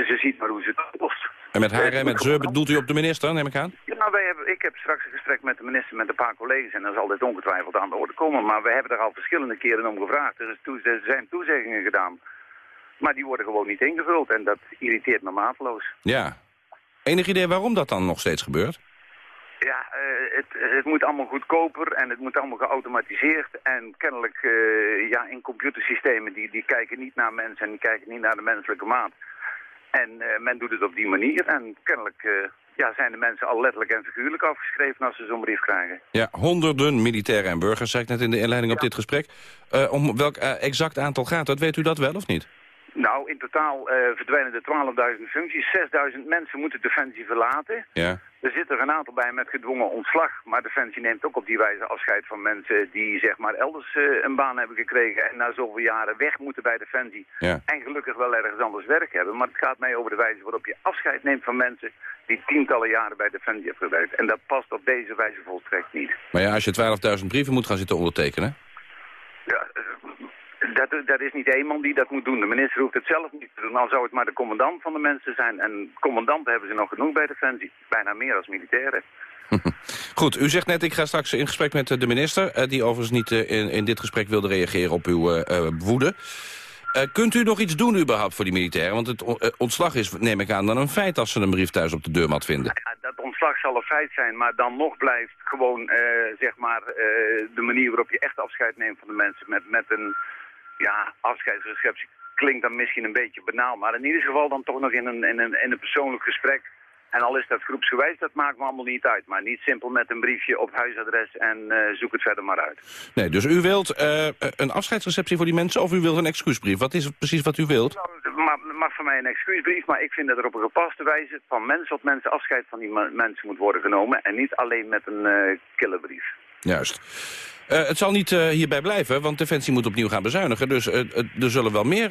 ze ziet maar hoe ze het oplost. En met haar en met ze bedoelt u op de minister, neem ik aan? Ja, nou, wij hebben, ik heb straks een gesprek met de minister met een paar collega's en dan zal dit ongetwijfeld aan de orde komen. Maar we hebben er al verschillende keren om gevraagd. Er, is er zijn toezeggingen gedaan. Maar die worden gewoon niet ingevuld en dat irriteert me mateloos. Ja. Enig idee waarom dat dan nog steeds gebeurt? Ja, eh, het, het moet allemaal goedkoper en het moet allemaal geautomatiseerd. En kennelijk, eh, ja, in computersystemen die, die kijken niet naar mensen en die kijken niet naar de menselijke maat. En eh, men doet het op die manier en kennelijk ja, zijn de mensen al letterlijk en figuurlijk afgeschreven als ze zo'n brief krijgen. Ja, honderden militairen en burgers, zei ik net in de inleiding op dit gesprek. Om welk exact aantal gaat dat? Weet u dat wel of niet? Nou, in totaal eh, verdwijnen er 12.000 functies. 6.000 mensen moeten Defensie verlaten. Ja. Er zitten er een aantal bij met gedwongen ontslag. Maar Defensie neemt ook op die wijze afscheid van mensen die zeg maar elders eh, een baan hebben gekregen. En na zoveel jaren weg moeten bij Defensie. Ja. En gelukkig wel ergens anders werk hebben. Maar het gaat mij over de wijze waarop je afscheid neemt van mensen die tientallen jaren bij Defensie hebben gewerkt. En dat past op deze wijze volstrekt niet. Maar ja, als je 12.000 brieven moet gaan zitten ondertekenen... Ja, eh, dat, dat is niet één man die dat moet doen. De minister hoeft het zelf niet te doen. Dan zou het maar de commandant van de mensen zijn. En commandanten hebben ze nog genoeg bij Defensie. Bijna meer als militairen. Goed, u zegt net, ik ga straks in gesprek met eh, de minister... eh, die overigens niet eh, in, in dit gesprek wilde reageren op uw eh, woede. Kunt u nog iets doen überhaupt voor die militairen? Want het on- ontslag is, neem ik aan, dan een feit... als ze een brief thuis op de deurmat vinden. Ja, dat ontslag zal een feit zijn, maar dan nog blijft gewoon zeg maar, de manier waarop je echt afscheid neemt van de mensen met, met een ja, afscheidsreceptie. Klinkt dan misschien een beetje banaal, maar in ieder geval dan toch nog in een, in een, in een persoonlijk gesprek. En al is dat groepsgewijs, dat maakt me allemaal niet uit. Maar niet simpel met een briefje op huisadres en eh, zoek het verder maar uit. Nee, dus u wilt eh, een afscheidsreceptie voor die mensen... of u wilt een excuusbrief? Wat is het precies wat u wilt? Maar mag voor mij een excuusbrief, maar ik vind dat er op een gepaste wijze van mens tot mens afscheid van die me- mensen moet worden genomen. En niet alleen met een eh killerbrief. Juist. Eh, het zal niet eh, hierbij blijven, want Defensie moet opnieuw gaan bezuinigen. Dus eh, er zullen wel meer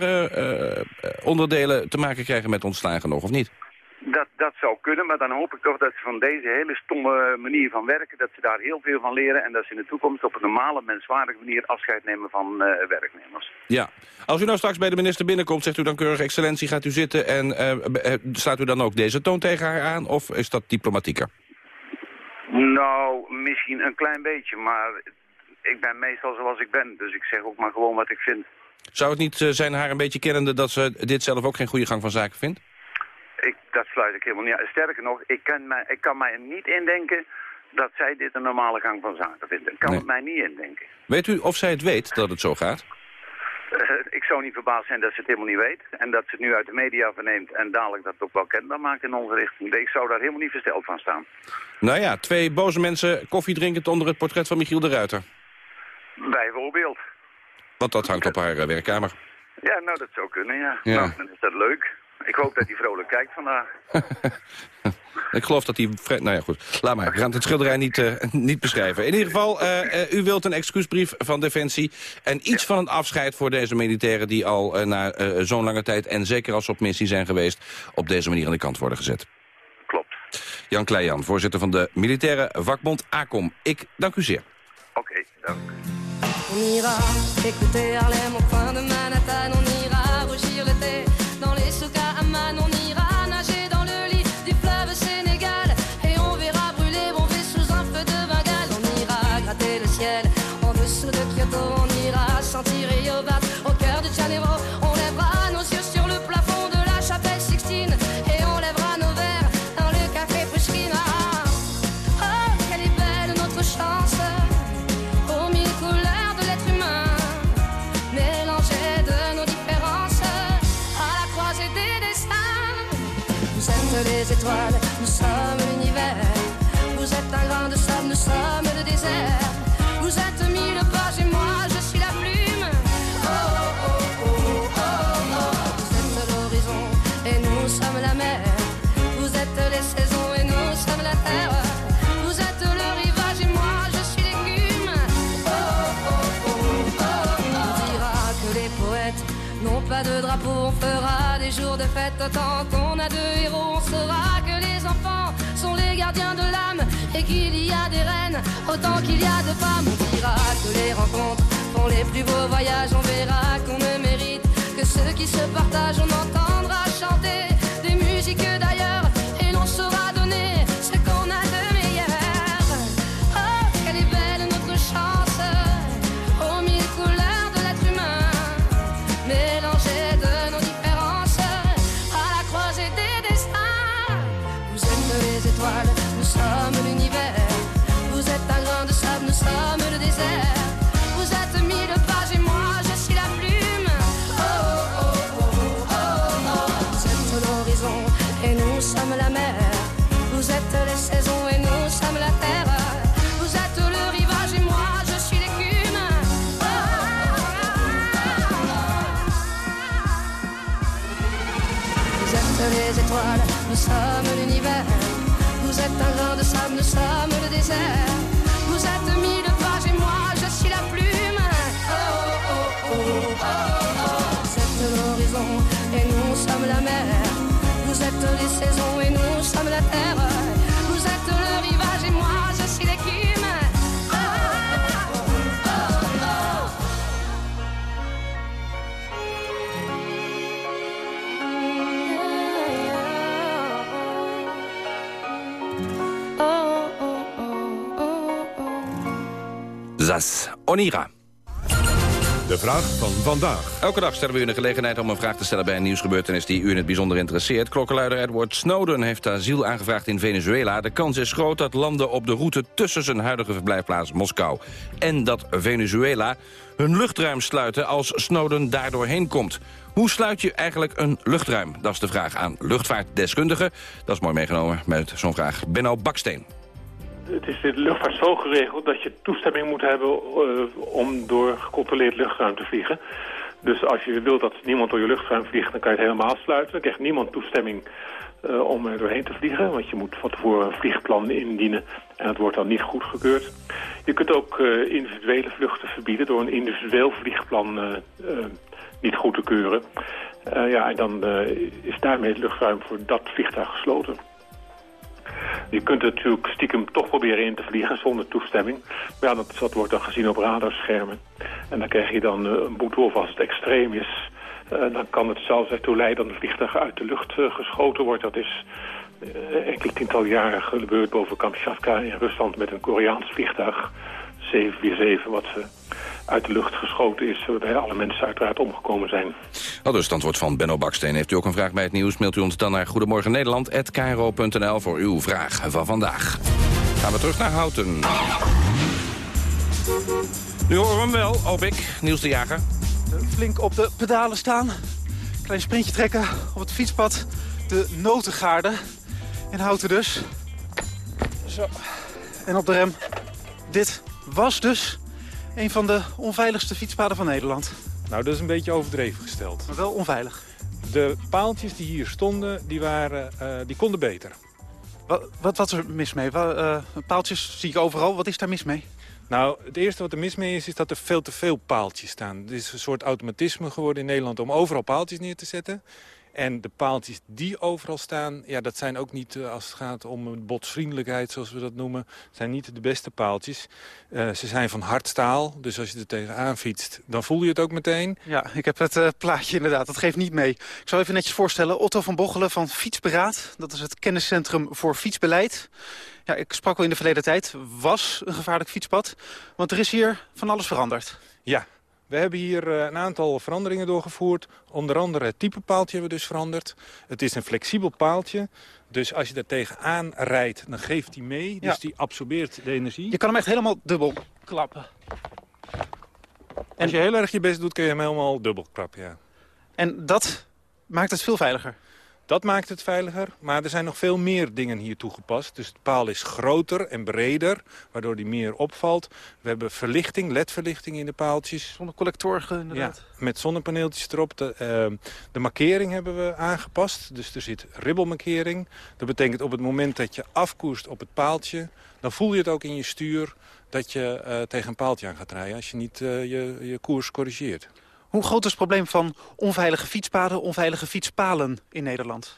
onderdelen te maken krijgen met ontslagen nog, of niet? Dat, dat zou kunnen, maar dan hoop ik toch dat ze van deze hele stomme manier van werken, dat ze daar heel veel van leren en dat ze in de toekomst op een normale, menswaardige manier afscheid nemen van werknemers. Ja. Als u nou straks bij de minister binnenkomt, zegt u dan keurig excellentie, gaat u zitten en eh, slaat u dan ook deze toon tegen haar aan, of is dat diplomatieker? Nou, misschien een klein beetje, maar ik ben meestal zoals ik ben, dus ik zeg ook maar gewoon wat ik vind. Zou het niet eh, zijn haar een beetje kennende dat ze dit zelf ook geen goede gang van zaken vindt? Ik, dat sluit ik helemaal niet uit. Sterker nog, ik kan, mij, ik kan mij niet indenken dat zij dit een normale gang van zaken vindt. Ik kan Nee. het mij niet indenken. Weet u of zij het weet dat het zo gaat? Eh, ik zou niet verbaasd zijn dat ze het helemaal niet weet. En dat ze het nu uit de media verneemt en dadelijk dat ook wel kenbaar maakt in onze richting. Ik zou daar helemaal niet versteld van staan. Nou ja, twee boze mensen koffie drinkend onder het portret van Michiel de Ruiter. Bijvoorbeeld. Want dat hangt op haar eh, werkkamer. Ja, nou dat zou kunnen, ja. Ja. Nou, dan is dat leuk. Ik hoop dat hij vrolijk kijkt vandaag. Ik geloof dat hij... Nou ja, goed. Laat maar. Ik ga het schilderij niet, eh, niet beschrijven. In ieder geval, eh, u wilt een excuusbrief van Defensie... en iets van een afscheid voor deze militairen... die al na zo'n lange tijd, en zeker als ze op missie zijn geweest... op deze manier aan de kant worden gezet. Klopt. Jan Kleijan, voorzitter van de militaire vakbond ACOM. Ik dank u zeer. Oké, dank. On ira écouter Harlem au coin de Manhattan. Nous sommes l'univers. Vous êtes un grain de sable, nous sommes le désert. Vous êtes mille pages et moi je suis la plume. Oh, oh, oh, oh, oh. Vous êtes l'horizon et nous sommes la mer. Vous êtes les saisons et nous sommes la terre. Vous êtes le rivage et moi je suis l'écume. Oh, oh, oh, oh, oh. On dira que les poètes n'ont pas de drapeau. On fera des jours de fête tant qu'on a deux autant qu'il y a de femmes. On dira que les rencontres font les plus beaux voyages. On verra qu'on ne mérite que ceux qui se partagent. On entendra sable, nous Onira. De vraag van vandaag. Elke dag stellen we u de gelegenheid om een vraag te stellen bij een nieuwsgebeurtenis die u in het bijzonder interesseert. Klokkenluider Edward Snowden heeft asiel aangevraagd in Venezuela. De kans is groot dat landen op de route tussen zijn huidige verblijfplaats Moskou en dat Venezuela hun luchtruim sluiten als Snowden daardoor heen komt. Hoe sluit je eigenlijk een luchtruim? Dat is de vraag aan luchtvaartdeskundigen. Dat is mooi meegenomen met zo'n vraag. Benno Baksteen. Het is de luchtvaart zo geregeld dat je toestemming moet hebben eh, om door gecontroleerd luchtruim te vliegen. Dus als je wilt dat niemand door je luchtruim vliegt, dan kan je het helemaal sluiten. Dan krijgt niemand toestemming eh, om er doorheen te vliegen. Want je moet van tevoren een vliegplan indienen en het wordt dan niet goedgekeurd. Je kunt ook eh, individuele vluchten verbieden door een individueel vliegplan niet goed te keuren. Ja, en dan is daarmee het luchtruim voor dat vliegtuig gesloten. Je kunt natuurlijk stiekem toch proberen in te vliegen zonder toestemming. Maar ja, dat, wordt dan gezien op radarschermen. En dan krijg je dan eh, een boete of als het extreem is... eh, dan kan het zelfs ertoe leiden dat een vliegtuig uit de lucht eh, geschoten wordt. Dat is enkele tiental jaren gebeurd boven Kamchatka in Rusland met een Koreaans vliegtuig. 747, wat eh, uit de lucht geschoten is, waarbij alle mensen uiteraard omgekomen zijn. Al dus het antwoord van Benno Baksteen. Heeft u ook een vraag bij het nieuws, mailt u ons dan naar Goedemorgen Nederland@kro.nl voor uw vraag van vandaag. Gaan we terug naar Houten. Nu horen we hem wel, hoop ik, Niels de Jager. Flink op de pedalen staan. Klein sprintje trekken op het fietspad. De Notengaarde. In Houten dus. Zo. En op de rem. Dit was dus een van de onveiligste fietspaden van Nederland. Nou, dat is een beetje overdreven gesteld. Maar wel onveilig. De paaltjes die hier stonden, die, waren, eh, die konden beter. Wat, wat was er mis mee? Eh, paaltjes zie ik overal. Wat is daar mis mee? Nou, het eerste wat er mis mee is, is dat er veel te veel paaltjes staan. Het is een soort automatisme geworden in Nederland om overal paaltjes neer te zetten. En de paaltjes die overal staan, ja, dat zijn ook niet, eh, als het gaat om botsvriendelijkheid, zoals we dat noemen, zijn niet de beste paaltjes. Eh, ze zijn van hard staal, dus als je er tegenaan fietst, dan voel je het ook meteen. Ja, ik heb het eh, plaatje inderdaad. Dat geeft niet mee. Ik zal even netjes voorstellen. Otto van Bochelen van Fietsberaad. Dat is het kenniscentrum voor fietsbeleid. Ja, ik sprak al in de verleden tijd. Was een gevaarlijk fietspad. Want er is hier van alles veranderd. Ja, we hebben hier eh, een aantal veranderingen doorgevoerd. Onder andere het type paaltje hebben we dus veranderd. Het is een flexibel paaltje. Dus als je er tegenaan rijdt, dan geeft hij mee. Dus Ja. die absorbeert de energie. Je kan hem echt helemaal dubbel klappen. Als je heel erg je best doet, kun je hem helemaal dubbel klappen, ja. En dat maakt het veel veiliger. Dat maakt het veiliger, maar er zijn nog veel meer dingen hier toegepast. Dus de paal is groter en breder, waardoor die meer opvalt. We hebben verlichting, ledverlichting in de paaltjes. Zonnecollector inderdaad. Ja, met zonnepaneeltjes erop. De, eh, de markering hebben we aangepast. Dus er zit ribbelmarkering. Dat betekent op het moment dat je afkoerst op het paaltje... dan voel je het ook in je stuur dat je eh, tegen een paaltje aan gaat rijden... als je niet eh, je, je koers corrigeert. Hoe groot is het probleem van onveilige fietspaden, onveilige fietspalen in Nederland?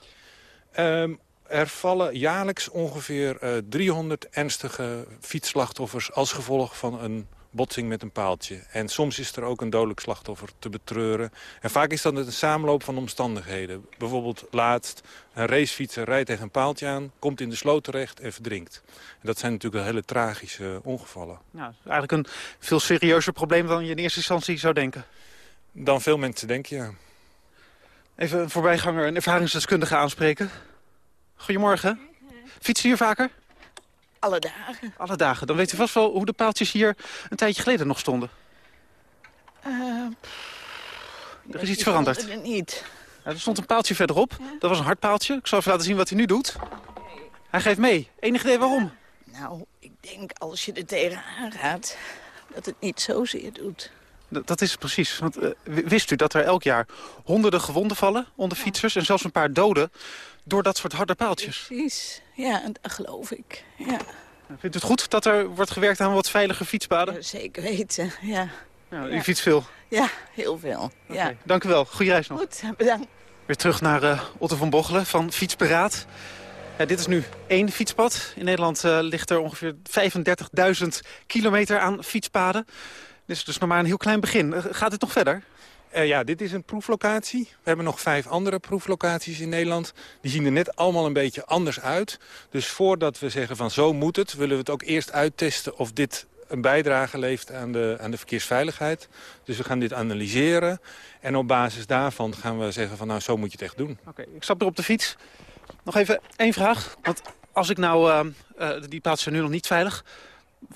Ehm, er vallen jaarlijks ongeveer eh, 300 ernstige fietsslachtoffers... als gevolg van een botsing met een paaltje. En soms is er ook een dodelijk slachtoffer te betreuren. En vaak is dat een samenloop van omstandigheden. Bijvoorbeeld laatst een racefietser rijdt tegen een paaltje aan... komt in de sloot terecht en verdrinkt. En dat zijn natuurlijk wel hele tragische ongevallen. Ja, eigenlijk een veel serieuzer probleem dan je in eerste instantie zou denken. Dan veel mensen denken, ja. Even een voorbijganger, een ervaringsdeskundige aanspreken. Goedemorgen. Fietsen hier vaker? Alle dagen. Alle dagen. Dan weet u vast wel hoe de paaltjes hier een tijdje geleden nog stonden. Eh, Er is iets veranderd. veranderde niet. Ja, er stond een paaltje verderop. Dat was een hard paaltje. Ik zal even laten zien wat hij nu doet. Hij geeft mee. Enig idee waarom? Nou, ik denk als je er tegenaan gaat, dat het niet zozeer doet. Dat, is het precies. Want eh, wist u dat er elk jaar honderden gewonden vallen onder fietsers... en zelfs een paar doden door dat soort harde paaltjes? Precies, ja, dat geloof ik. Ja. Vindt u het goed dat er wordt gewerkt aan wat veilige fietspaden? zeker weten, ja. ja u fietst veel? Ja, heel veel. Ja. Dank u wel. Goeie reis nog. Goed, bedankt. Weer terug naar uh, Otto van Bochelen van Fietsparaat. Ja, dit is nu één fietspad. In Nederland uh, ligt er ongeveer 35.000 kilometer aan fietspaden. Dit is dus nog maar een heel klein begin. Uh, gaat het nog verder? Uh, ja, dit is een proeflocatie. We hebben nog vijf andere proeflocaties in Nederland. Die zien er net allemaal een beetje anders uit. Dus voordat we zeggen van zo moet het... willen we het ook eerst uittesten of dit een bijdrage levert aan de, aan de verkeersveiligheid. Dus we gaan dit analyseren. En op basis daarvan gaan we zeggen van nou zo moet je het echt doen. Oké, ik stap er op de fiets. Nog even één vraag. Want als ik nou, uh, uh, die plaatsen nu nog niet veilig...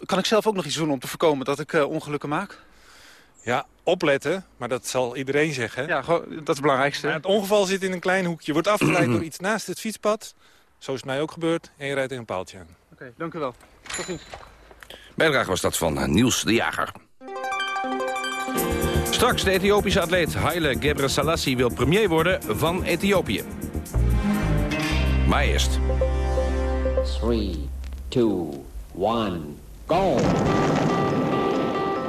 kan ik zelf ook nog iets doen om te voorkomen dat ik uh, ongelukken maak? Ja, opletten, maar dat zal iedereen zeggen. Ja, dat is het belangrijkste. Maar het ongeval zit in een klein hoekje. Je wordt afgeleid door iets naast het fietspad. Zo is het mij ook gebeurd. En je rijdt tegen een paaltje aan. Oké, okay, dank u wel. Tot ziens. Bijdrage was dat van Niels de Jager. Straks de Ethiopische atleet Haile Gebrselassie wil premier worden van Ethiopië. Maar eerst. 3, 2, 1, go!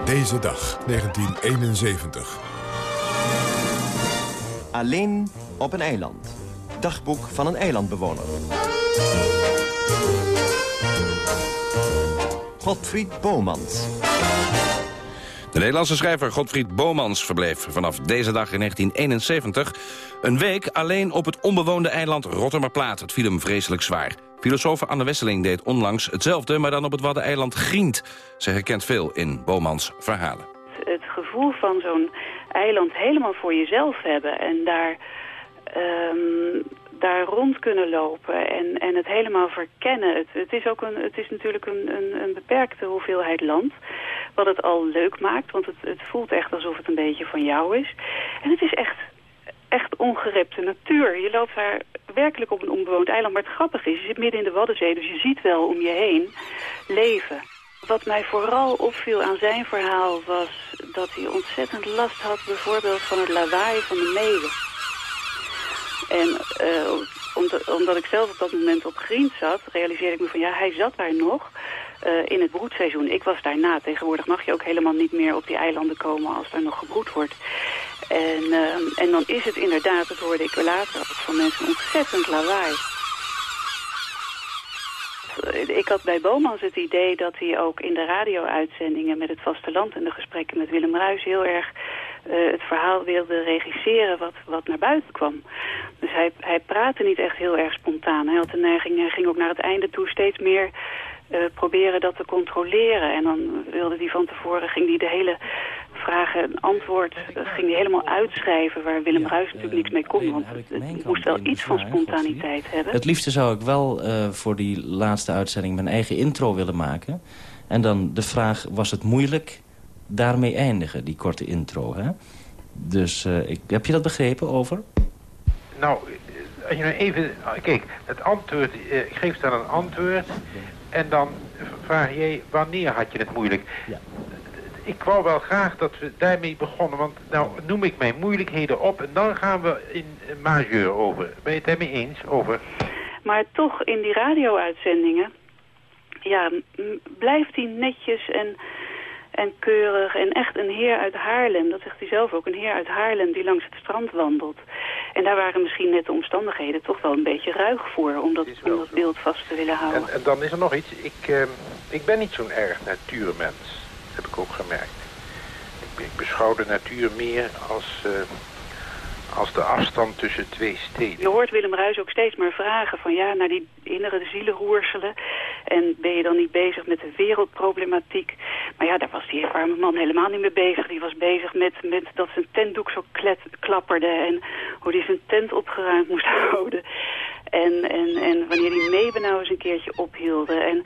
Deze dag, 1971. Alleen op een eiland. Dagboek van een eilandbewoner. Godfried Bomans. De Nederlandse schrijver Godfried Bomans verbleef vanaf deze dag in 1971... een week alleen op het onbewoonde eiland Rottermerplaat. Het viel hem vreselijk zwaar. Filosoof Anne Wesseling deed onlangs hetzelfde, maar dan op het Waddeneiland Grient. Ze herkent veel in Bomans verhalen. Het gevoel van zo'n eiland helemaal voor jezelf hebben en daar... Um, daar rond kunnen lopen en, en het helemaal verkennen. Het, het, is ook een, het is natuurlijk een, een, een beperkte hoeveelheid land. Wat het al leuk maakt, want het, het voelt echt alsof het een beetje van jou is. En het is echt, echt ongerepte natuur. Je loopt daar werkelijk op een onbewoond eiland. Maar het grappige is, je zit midden in de Waddenzee, dus je ziet wel om je heen leven. Wat mij vooral opviel aan zijn verhaal was dat hij ontzettend last had bijvoorbeeld van het lawaai van de meeuwen. En uh, omdat, ik zelf op dat moment op Green zat, realiseerde ik me van ja, hij zat daar nog in het broedseizoen. Ik was daarna. Tegenwoordig mag je ook helemaal niet meer op die eilanden komen als er nog gebroed wordt. En, uh, en dan is het inderdaad, dat hoorde ik later ook van mensen, ontzettend lawaai. Ik had bij Bomans het idee dat hij ook in de radio-uitzendingen met het vasteland en de gesprekken met Willem Ruis heel erg uh, het verhaal wilde regisseren wat, wat naar buiten kwam. Dus hij, hij praatte niet echt heel erg spontaan. Hij had de neiging, hij ging ook naar het einde toe steeds meer uh, proberen dat te controleren. En dan wilde hij van tevoren, ging hij de hele vragen en antwoord uh, ging hij helemaal uitschrijven... waar Willem ja, Ruijs natuurlijk niks mee kon. Want het, het moest wel iets van spontaniteit hebben. Het liefste zou ik wel uh, voor die laatste uitzending mijn eigen intro willen maken. En dan de vraag, was het moeilijk daarmee eindigen, die korte intro. Hè? Dus uh, ik, heb je dat begrepen over? Nou, als je nou even... Kijk, het antwoord... Uh, ik geef dan een antwoord... En dan vraag jij, wanneer had je het moeilijk? Ja. Ik wou wel graag dat we daarmee begonnen, want nou noem ik mijn moeilijkheden op... en dan gaan we in majeur over. Ben je het daarmee eens? Over. Maar toch, in die radio-uitzendingen... ja, blijft hij netjes en en keurig en echt een heer uit Haarlem. Dat zegt hij zelf ook, een heer uit Haarlem die langs het strand wandelt. En daar waren misschien net de omstandigheden toch wel een beetje ruig voor... om dat, om dat beeld vast te willen houden. En, en dan is er nog iets. Ik, uh, ik ben niet zo'n erg natuurmens. Heb ik ook gemerkt. Ik, ik beschouw de natuur meer als... Uh, als de afstand tussen twee steden. Je hoort Willem Ruijs ook steeds maar vragen van ja, naar die innere zielen roerselen. En ben je dan niet bezig met de wereldproblematiek? Maar ja, daar was die arme man helemaal niet mee bezig. Die was bezig met, met dat zijn tentdoek zo klet, klapperde en hoe hij zijn tent opgeruimd moest houden. En, en, en wanneer die meeuwen nou eens een keertje ophielden. En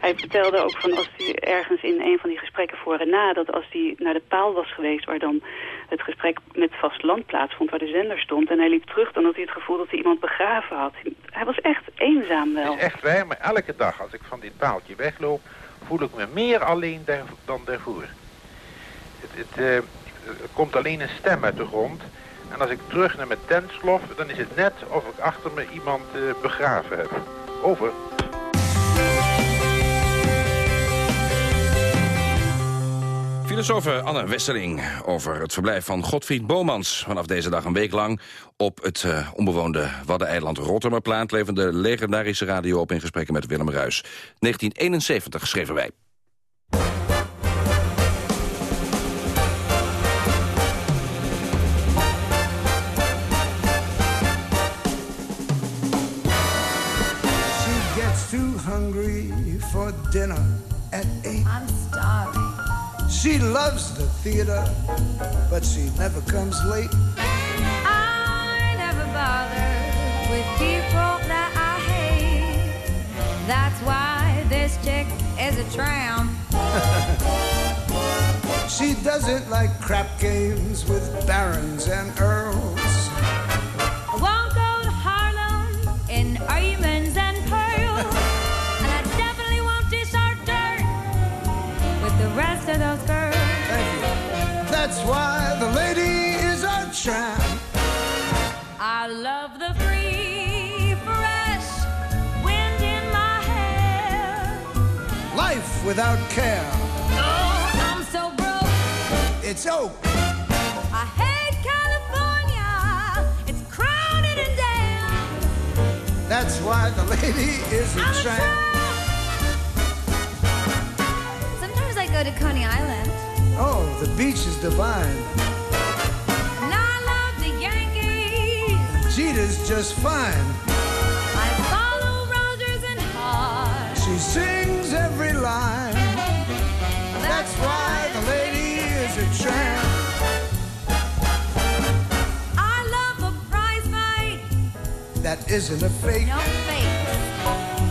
hij vertelde ook van als hij ergens in een van die gesprekken voor en na... dat als hij naar de paal was geweest waar dan het gesprek met vast land plaatsvond... waar de zender stond en hij liep terug... dan had hij het gevoel dat hij iemand begraven had. Hij was echt eenzaam wel. Echt waar, maar elke dag als ik van dit paaltje wegloop... voel ik me meer alleen dan daarvoor. Het, het, eh, er komt alleen een stem uit de grond. En als ik terug naar mijn tent slof, dan is het net of ik achter me iemand eh, begraven heb. Over. Filosoof Anne Westeling over het verblijf van Godfried Bomans. Vanaf deze dag een week lang op het uh, onbewoonde Waddeneiland Rotterdamplaat... levende de legendarische radio op in gesprekken met Willem Ruis. 1971 schreven wij. Hungry for dinner at eight. I'm starving. She loves the theater, but she never comes late. I never bother with people that I hate. That's why this chick is a tramp. she doesn't like crap games with barons and earls. Why the lady is a tramp. I love the free, fresh wind in my hair. Life without care. Oh, I'm so broke. It's oak. I hate California. It's crowded and damn. That's why the lady is a I'm a tramp. Sometimes I go to Coney Island. Oh, the beach is divine. And I love the Yankees. Jeter's just fine. I follow Rogers and Hart. She sings every line. That's why the lady is a tramp. I love the prize fight. That isn't a fake. No fake.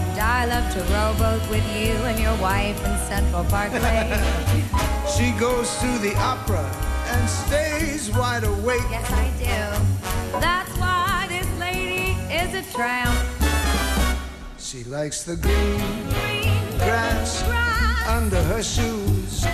And I love to rowboat with you and your wife in Central Parkway. She goes to the opera and stays wide awake. yes, I do. That's why this lady is a tramp. She likes the green, grass, under her shoes.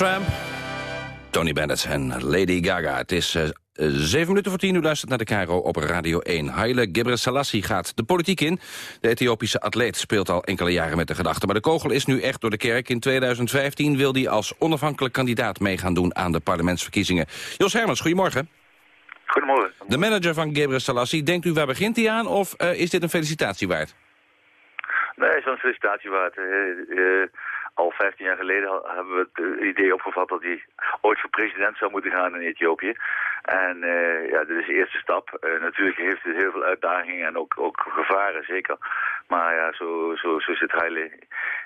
Tramp. Tony Bennett en Lady Gaga. Het is eh, zeven minuten voor tien. U luistert naar de Cairo op Radio 1. Haile Gebrselassie gaat de politiek in. De Ethiopische atleet speelt al enkele jaren met de gedachte. Maar de kogel is nu echt door de kerk. In 2015 wil hij als onafhankelijk kandidaat mee gaan doen aan de parlementsverkiezingen. Jos Hermans, goedemorgen. Goedemorgen. De manager van Gebrselassie, denkt u waar begint hij aan of eh, is dit een felicitatie waard? Nee, zo'n felicitatie waard. Al 15 jaar geleden hebben we het eh, idee opgevat dat hij ooit voor president zou moeten gaan in Ethiopië. En eh, ja, dit is de eerste stap. Eh, natuurlijk heeft het heel veel uitdagingen en ook, ook gevaren, zeker. Maar ja, zo, zo, zo zit Haile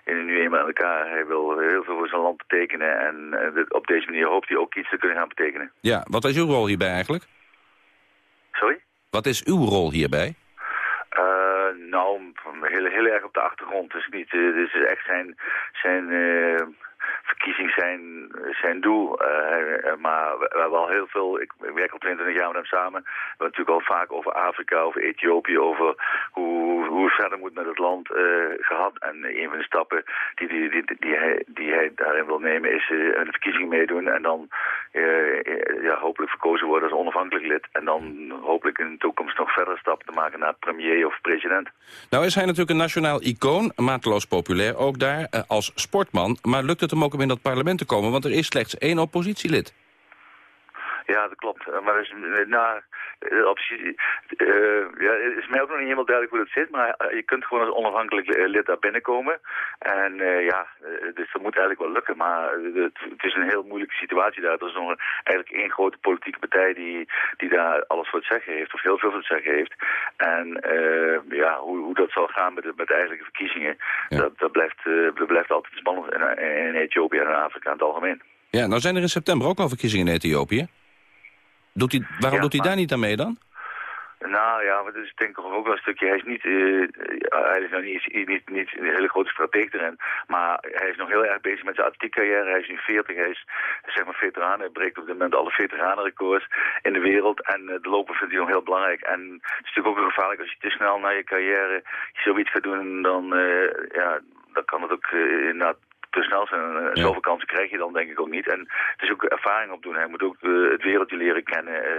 in nu eenmaal in elkaar. Hij wil heel veel voor zijn land betekenen en op deze manier hoopt hij ook iets te kunnen gaan betekenen. Ja, wat is uw rol hierbij eigenlijk? Sorry? Wat is uw rol hierbij? Eh, nou, heel, heel erg op de achtergrond. Dus niet, eh, is echt zijn, zijn, eh, verkiezing zijn, zijn doel. Eh, eh, maar we, hebben al heel veel, ik, werk al 22 jaar met hem samen. We hebben natuurlijk al vaak over Afrika, over Ethiopië, over hoe, hoe het verder moet met het land eh, gehad. En een van de stappen die, die, die, die, hij, die hij daarin wil nemen is een verkiezing meedoen. En dan ja, hopelijk verkozen worden als onafhankelijk lid. En dan hopelijk in de toekomst nog verder stappen te maken naar premier of president. Nou is hij natuurlijk een nationaal icoon, mateloos populair ook daar, als sportman. Maar lukt het hem ook om in dat parlement te komen? Want er is slechts één oppositielid. Ja, dat klopt. Maar is, nou, uh, ja, het is mij ook nog niet helemaal duidelijk hoe dat zit, maar je kunt gewoon als onafhankelijk lid daar binnenkomen. En uh, ja, dus dat moet eigenlijk wel lukken, maar het, het, is een heel moeilijke situatie daar. Er is nog een, eigenlijk één grote politieke partij die, die daar alles voor het zeggen heeft, of heel veel voor het zeggen heeft. En uh, ja, hoe, hoe dat zal gaan met de, met de eigenlijke verkiezingen, ja. dat, dat, blijft, dat blijft altijd spannend in, in Ethiopië en in Afrika in het algemeen. Ja, nou zijn er in september ook al verkiezingen in Ethiopië. Doet hij, waarom ja, doet hij maar... daar niet aan mee dan? Nou ja, maar dat is denk ik ook wel een stukje. Hij is niet, uh, hij is nog niet, niet, niet een hele grote stratege erin. Maar hij is nog heel erg bezig met zijn atletiekcarrière. Hij is nu 40, hij is zeg maar veteraan. Hij breekt op dit moment alle veteranenrecords in de wereld. En uh, de lopen vindt hij nog heel belangrijk. En het is natuurlijk ook gevaarlijk als je te snel naar je carrière zoiets gaat doen. Dan, uh, ja, dan kan het ook inderdaad te snel zijn. En ja. zoveel kansen krijg je dan denk ik ook niet. En het is ook ervaring opdoen. Hij moet ook uh, het wereldje leren kennen. Uh,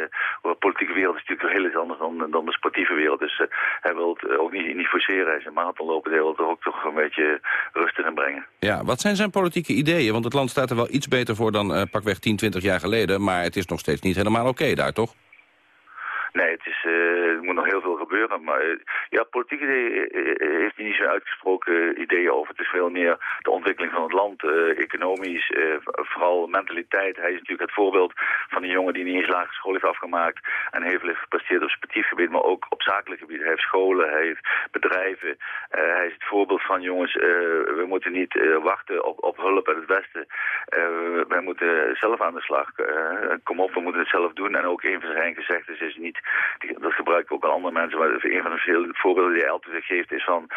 de politieke wereld is natuurlijk heel iets anders dan, dan de sportieve wereld. Dus uh, hij wil het ook niet, niet forceren. Hij is een marathonloper. Hij wil het ook toch een beetje rust in brengen. Ja, wat zijn zijn politieke ideeën? Want het land staat er wel iets beter voor dan pakweg 10, 20 jaar geleden. Maar het is nog steeds niet helemaal oké okay daar, toch? Nee, het, is, uh, er moet nog heel veel gebeuren. Maar uh, ja, politiek heeft hij niet zo uitgesproken ideeën over. Het is veel meer de ontwikkeling van het land, economisch, vooral mentaliteit. Hij is natuurlijk het voorbeeld van een jongen die niet eens lagere school heeft afgemaakt. En heeft gepresteerd op sportief gebied, maar ook op zakelijk gebied. Hij heeft scholen, hij heeft bedrijven. hij is het voorbeeld van jongens, we moeten niet wachten op, op hulp uit het Westen. wij moeten zelf aan de slag. kom op, we moeten het zelf doen. En ook een van zijn gezegdes is niet die, dat gebruiken ook aan andere mensen. Maar een van de vele voorbeelden die hij altijd geeft is van...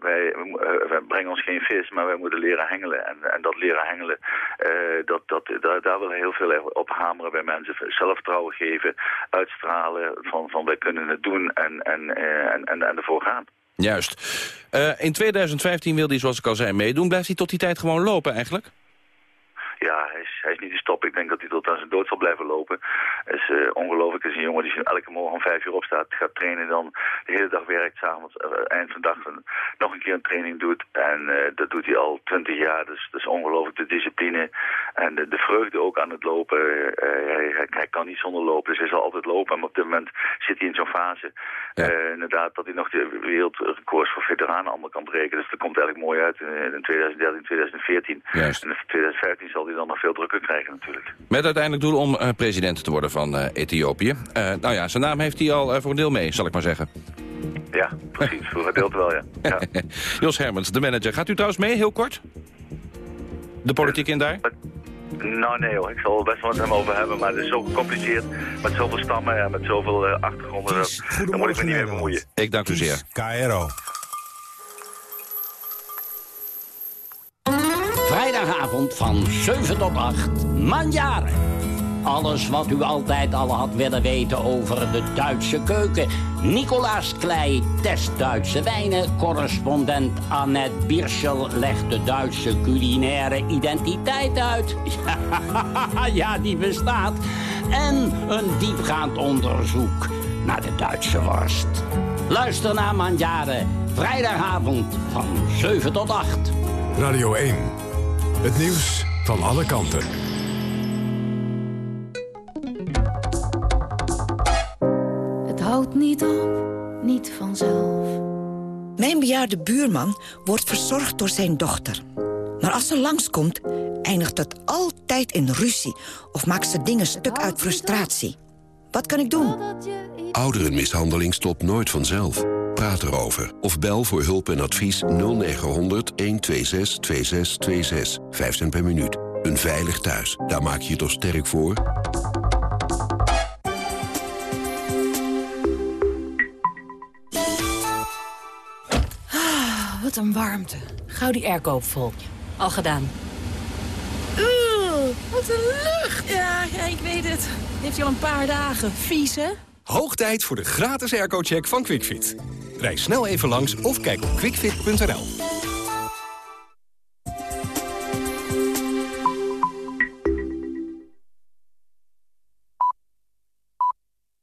Wij, uh, wij, brengen ons geen vis, maar wij moeten leren hengelen. En, en dat leren hengelen, uh, dat, dat, daar, daar wil hij heel veel op hameren bij mensen. Zelfvertrouwen geven, uitstralen van, van wij kunnen het doen en, en, en, en, en ervoor gaan. Juist. in 2015 wil hij, zoals ik al zei, meedoen. Blijft hij tot die tijd gewoon lopen eigenlijk? Ja, hij is, hij is niet te stoppen. Ik denk dat hij tot aan zijn dood zal blijven lopen. Het is uh, ongelooflijk. Het is een jongen die elke morgen om vijf uur opstaat, gaat trainen, dan de hele dag werkt, s'avonds, uh, eind van de dag nog een keer een training doet. En uh, dat doet hij al twintig jaar. Dus dat is ongelooflijk de discipline en de, de, vreugde ook aan het lopen. Hij, hij, hij, kan niet zonder lopen, dus hij zal altijd lopen. En op dit moment zit hij in zo'n fase, ja. inderdaad, dat hij nog de wereldrecords voor veteranen allemaal kan breken. Dus dat komt eigenlijk mooi uit in 2013, 2014. Juist. En in 2015 zal hij dan nog veel drukker krijgen natuurlijk. Met uiteindelijk doel om uh, president te worden van uh, Ethiopië. Uh, nou ja, zijn naam heeft hij al voor een deel mee, zal ik maar zeggen. Ja, precies. voor een deel wel, ja. ja. Jos Hermans, de manager. Gaat u trouwens mee, heel kort? De politiek in daar? Nou nee hoor, ik zal er best wel met hem over hebben, maar het is zo gecompliceerd. Met zoveel stammen en met zoveel achtergronden. Daar moet ik me niet mee bemoeien. Ik dank u zeer. KRO. Vrijdagavond van 7 tot 8. Manjaren. Alles wat u altijd al had willen weten over de Duitse keuken. Nicolaas Klei test Duitse wijnen. Correspondent Annette Bierschel legt de Duitse culinaire identiteit uit. ja, die bestaat. En een diepgaand onderzoek naar de Duitse worst. Luister naar Manjaren. Vrijdagavond van 7 tot 8. Radio 1. Het nieuws van alle kanten. Het houdt niet op, niet vanzelf. Mijn bejaarde buurman wordt verzorgd door zijn dochter. Maar als ze langskomt, eindigt het altijd in ruzie... of maakt ze dingen stuk uit frustratie. Wat kan ik doen? Ouderenmishandeling stopt nooit vanzelf. Praat erover. Of bel voor hulp en advies 0900 126 2626. 5 cent per minuut. Een veilig thuis. Daar maak je je toch sterk voor? Ah, wat een warmte. Gauw die airco op vol. Al gedaan. Wat een lucht! Ja, ja, ik weet het. Heeft hij al een paar dagen. Vies, hè? Hoog tijd voor de gratis airco-check van QuickFit. Rij snel even langs of kijk op quickfit.nl.